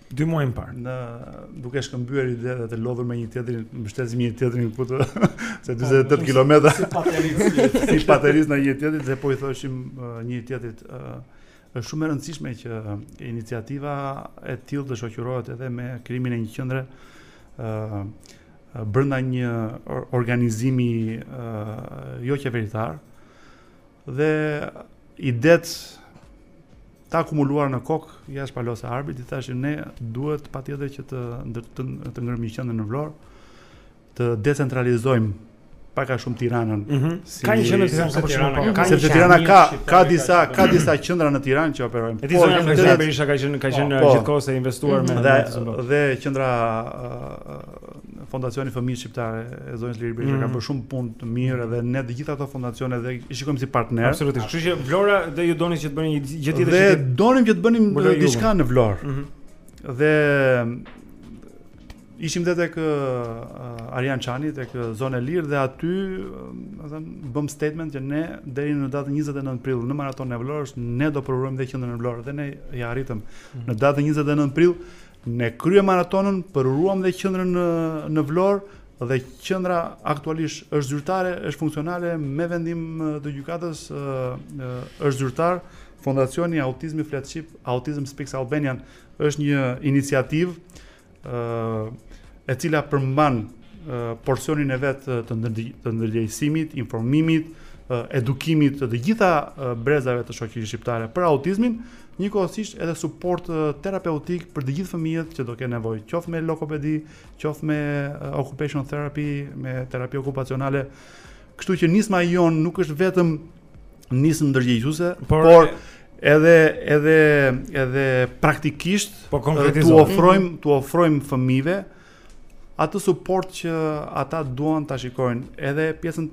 Dy muaj më parë. Ne duke shkëmbyer ide dhe të lodhur me njëri-tjetrin, mbështesim njëri-tjetrin këtu se 48 po, kilometra. Si patericë, si patericë njëri-tjetrit dhe po i thoshim uh, njëri-tjetrit ë uh, është shumë e rëndësishme që uh, iniciativa e tillë të shoqërohet edhe me krijimin e një qendre ë uh, brenda një organizimi uh, jo qeveritar Dhe idetë të akumuluara në kokë jashtë ia plasa Arbit, i thashë ne duhet patjetër që të, të, të ngremë një qendër në Vlorë, të decentralizojmë pak a shumë Tiranën. Mm -hmm. si, ka një qendër Tiranë, ka Tirana, ka një qendër Tirana ka ka disa ka disa qendra në Tiranë që operojnë. E di zonja Liri Berisha ka qenë ka po, qenë po. gjithë kohës e investuar me dhe dhe qendra Fondacioni Fëmijët Shqiptarë e zonjës Liri Berisha mm. ka bërë shumë punë të mirë dhe ne të gjitha ato fondacione dhe i shikojmë si partnerë. Absolutisht. Kështu që Vlora dhe ju doni që të bëni një gjë tjetër që të donim që të bënim diçka në Vlorë. Mm -hmm. Dhe ishim dhe tek uh, Arian Çani tek Zona e Lirë dhe aty, do të them, bëmë statement që ne deri në datën 29 prill në maratonën e Vlorës ne do përurojmë dhe qendrën e Vlorës dhe ne ia arritëm. Mm -hmm. Në datën 29 prill Ne krye maratonën përuruam dhe qendrën në Vlorë dhe qendra aktualisht është zyrtare, është funksionale me vendim të gjykatës është zyrtar Fondacioni Autizmi Flet Shqip Autism Speaks Albanian është një iniciativë e cila përmban porcionin e vet të ndërgjegjësimit, informimit, edukimit të të gjitha brezave të shoqërisë shqiptare për autizmin, njëkohësisht edhe suport terapeutik për të gjithë fëmijët që do kenë nevojë, qoftë me logopedi, qoftë me occupation therapy, me terapi okupacionale. Kështu që nisma jonë nuk është vetëm nismë ndërgjegjëse, por, por edhe edhe edhe praktikisht po t'u ofrojmë t'u ofrojmë fëmijëve atë suport që ata duan ta shikojnë, edhe pjesën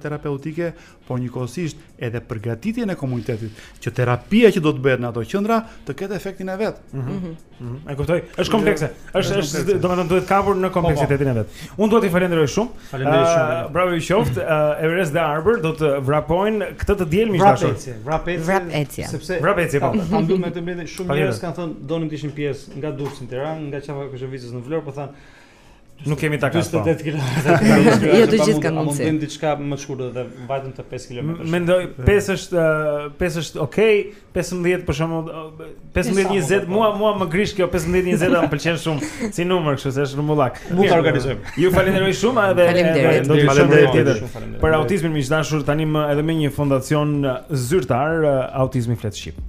terapeutike, por njëkohësisht edhe përgatitjen e komunitetit, që terapia që do të bëhet në ato qendra të ketë efektin e vet. Mhm. Mm mhm. Mm e kuptoj. Është komplekse. Është është domethënë duhet kapur në po, po. kompleksitetin e vet. Unë dua t'i falenderoj shumë. Faleminderit shumë. Uh, bravo ju qoftë. Uh, Everest dhe Arbër do të vrapojnë këtë të diel miq të dashur. Vrapeci, vrapeci. Sepse vrapeci po. Kam duhet me të mbledh shumë njerëz kanë thënë donim të ishin pjesë nga Durrësi në Tiranë, nga qafa e Koshovicës në Vlorë, po thanë Nuk kemi takat. 48 km. Jo të gjithë kanë mundësi. Mund të diçka më shkurt edhe vajtëm të 5 km. Mendoj 5 është 5 është okay, 15 për shembull 15 20 mua mua më grish kjo 15 20 më pëlqen shumë si numër kështu se është rrumbullak. Mund ta organizojmë. Ju falenderoj shumë edhe do të falenderoj tjetër. Për autizmin miq të dashur tanimë edhe me një fondacion zyrtar autizmi flet shqip.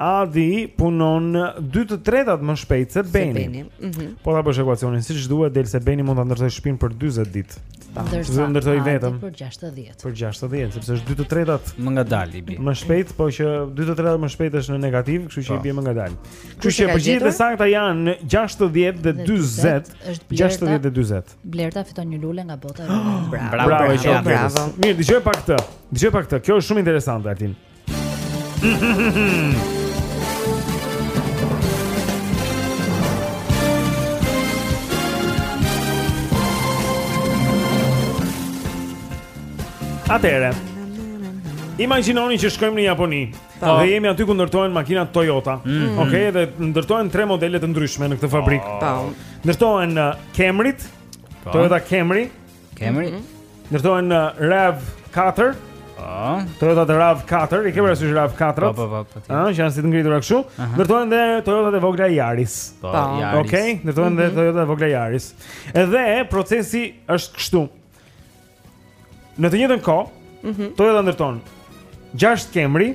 Adi punon dy të tretat më shpejt se Beni. Se Beni. Mm -hmm. Po ta bësh ekuacionin siç duhet, del se Beni mund ta ndërtojë shtëpinë për 40 ditë. Ndërsa do ndërtojë vetëm për 60. Për 60, sepse është dy të tretat më ngadalë i bie. Më shpejt, po që dy të tretat më shpejt është në negativ, kështu që i po. bie më ngadalë. Kështu që përgjigjet e sakta janë 60 dhe 40. 60 dhe 40. Blerta fiton një lule nga bota e Bravo, bravo, bravo. Mirë, dëgjo pak këtë. Dëgjo pak këtë. Kjo është shumë interesante, Artin. Atëherë. Imagjinoni që shkojmë në Japoni. Po. Dhe jemi aty ku ndërtohen makinat Toyota. Mm -hmm. Okej, okay, dhe ndërtohen tre modele të ndryshme në këtë fabrikë. Po. Ndërtohen uh, Camry, po. Toyota Camry, Camry. Mm -hmm. Ndërtohen në uh, RAV 4. Po. Toyotat RAV 4, i ke parasysh mhm. RAV 4. Po, po, po, po. Ëh, që janë si të ngritura kështu. Ndërtohen dhe Toyotat e vogla Yaris. Po, po. Yaris. Okej, okay, ndërtohen dhe mhm. Toyotat e vogla Yaris. Edhe procesi është kështu. Në të njëjtën kohë, mm -hmm. Toyota ndërton 6 Camry,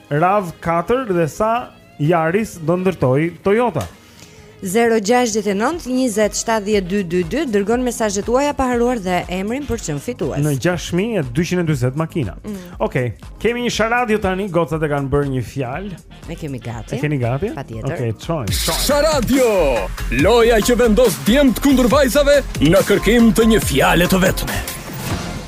RAV 4 dhe sa Yaris do ndërtojë Toyota. 0-6-9-27-12-2 Dërgoni mesazhet tuaja pa harruar dhe emrin për çdo fitues Në 6.240 makina mm. Ok, kemi një sharadio tani Gocat e kanë bërë një fjalë E kemi gati E keni gati? Patjetër Ok, çojmë Sharadio Loja që vendos djemtë kundër vajzave Në kërkim të një fjale të vetme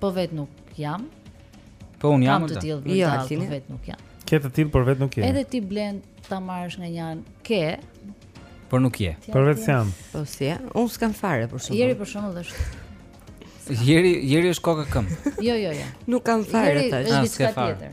Po vet nuk jam. Po un jam. Kam të tillë vërtet, ja, jo, po vet nuk jam. Ke të tillë por vet nuk je. Edhe ti blen ta marrësh nga një anë. Ke. Por nuk je. Por vet jam. Po si je? Un s'kam fare për shkak. Jeri për shembull është. Jeri, jeri është kokë këmbë. Jo, jo, jo. Nuk kam fare tash. Jeri është diçka tjetër.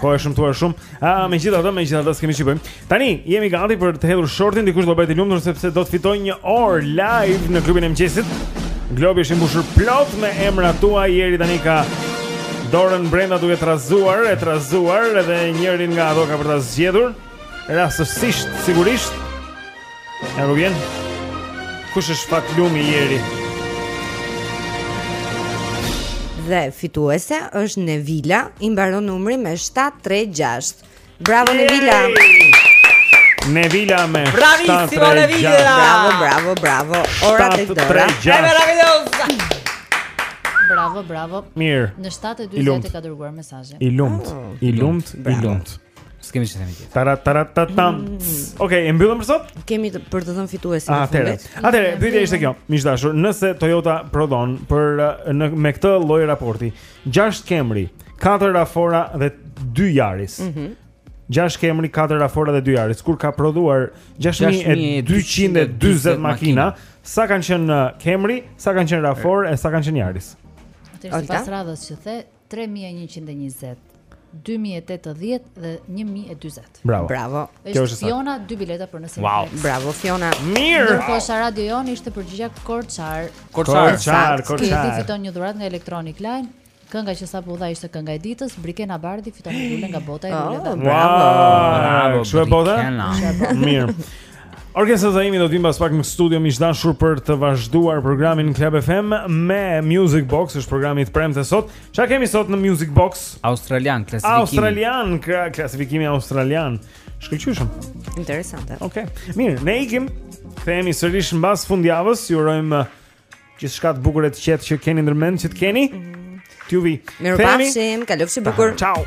Kjo e shëmtuar shumë. Ah, megjithatë, megjithatë s'kemi ç'i bëjmë. Tani jemi gati për të hedhur shortin, dikush do bëhet i lumtur sepse do të fitojë një orë live në klubin e mëngjesit. Globi është i mbushur plot me emrat tuaj, Jeri tani ka dorën brenda duke trazuar, e trazuar edhe njërin nga ato ka për ta zgjedhur. Rastësisht, sigurisht. Ja ku vjen? Kush është fatlumi Jeri? Dhe fituese është Nevila, i mbaron numri me 736. Bravo Nevila. Nevila me 736. Bravissimo Nevila. Bravo, bravo, bravo. Ora tek dora. Është meravigliosa. Bravo, bravo. Mirë. Në 7:40 e ka dërguar mesazhin. I lumt, oh. i lumt, i lumt. S'kemi çfarë themi tjetër. Tara tara ta tam. Mm. Okej, e mbyllëm për sot? Kemi të, për të dhënë fituesin e fundit. Atëherë, pyetja ishte kjo. Miq të dashur, nëse Toyota prodhon për në me këtë lloj raporti, 6 Camry, 4 Rafora dhe 2 Yaris. Mhm. Mm 6 Camry, 4 Rafora dhe 2 Yaris, kur ka prodhuar 6240 makina, sa kanë qenë Camry, sa kanë qenë Rafor e sa kanë qenë Yaris? Atëherë pas radhës që the Tre mijë e njëqind e njëzet, dy mijë e tetëdhjetë dhe një mijë e dyzet. Bravo. Bravo. Kjo është Fiona, dy bileta për në Cineplex. Wow. Bravo Fiona. Mirë. Ndërkohë Sharadio jonë ishte përgjigja Korçar. Korçar, Korçar, Korçar. Ti fiton një dhuratë nga Electronic Line. Kënga që sapo u dha ishte kënga e ditës, Brikena Bardhi fiton një lule nga bota e oh, luleve. Bravo. Bravo. Shumë bota. Mirë. Orkesa Zaimi do të vijë pas pak në studio miq të dashur për të vazhduar programin Club FM me Music Box, është programi i të premtes sot. Ça kemi sot në Music Box? Australian klasifikimi. Australian klasifikimi australian. Shkëlqyshëm. Interesante. Okej. Okay. Mirë, ne ikim. Kthehemi sërish mbas fundjavës. Ju urojmë uh, Gjithçka të bukur e të qetë që keni ndër mend, që të keni. Mm. Tuvi. Mirupafshim, kalofshit bukur. Ciao.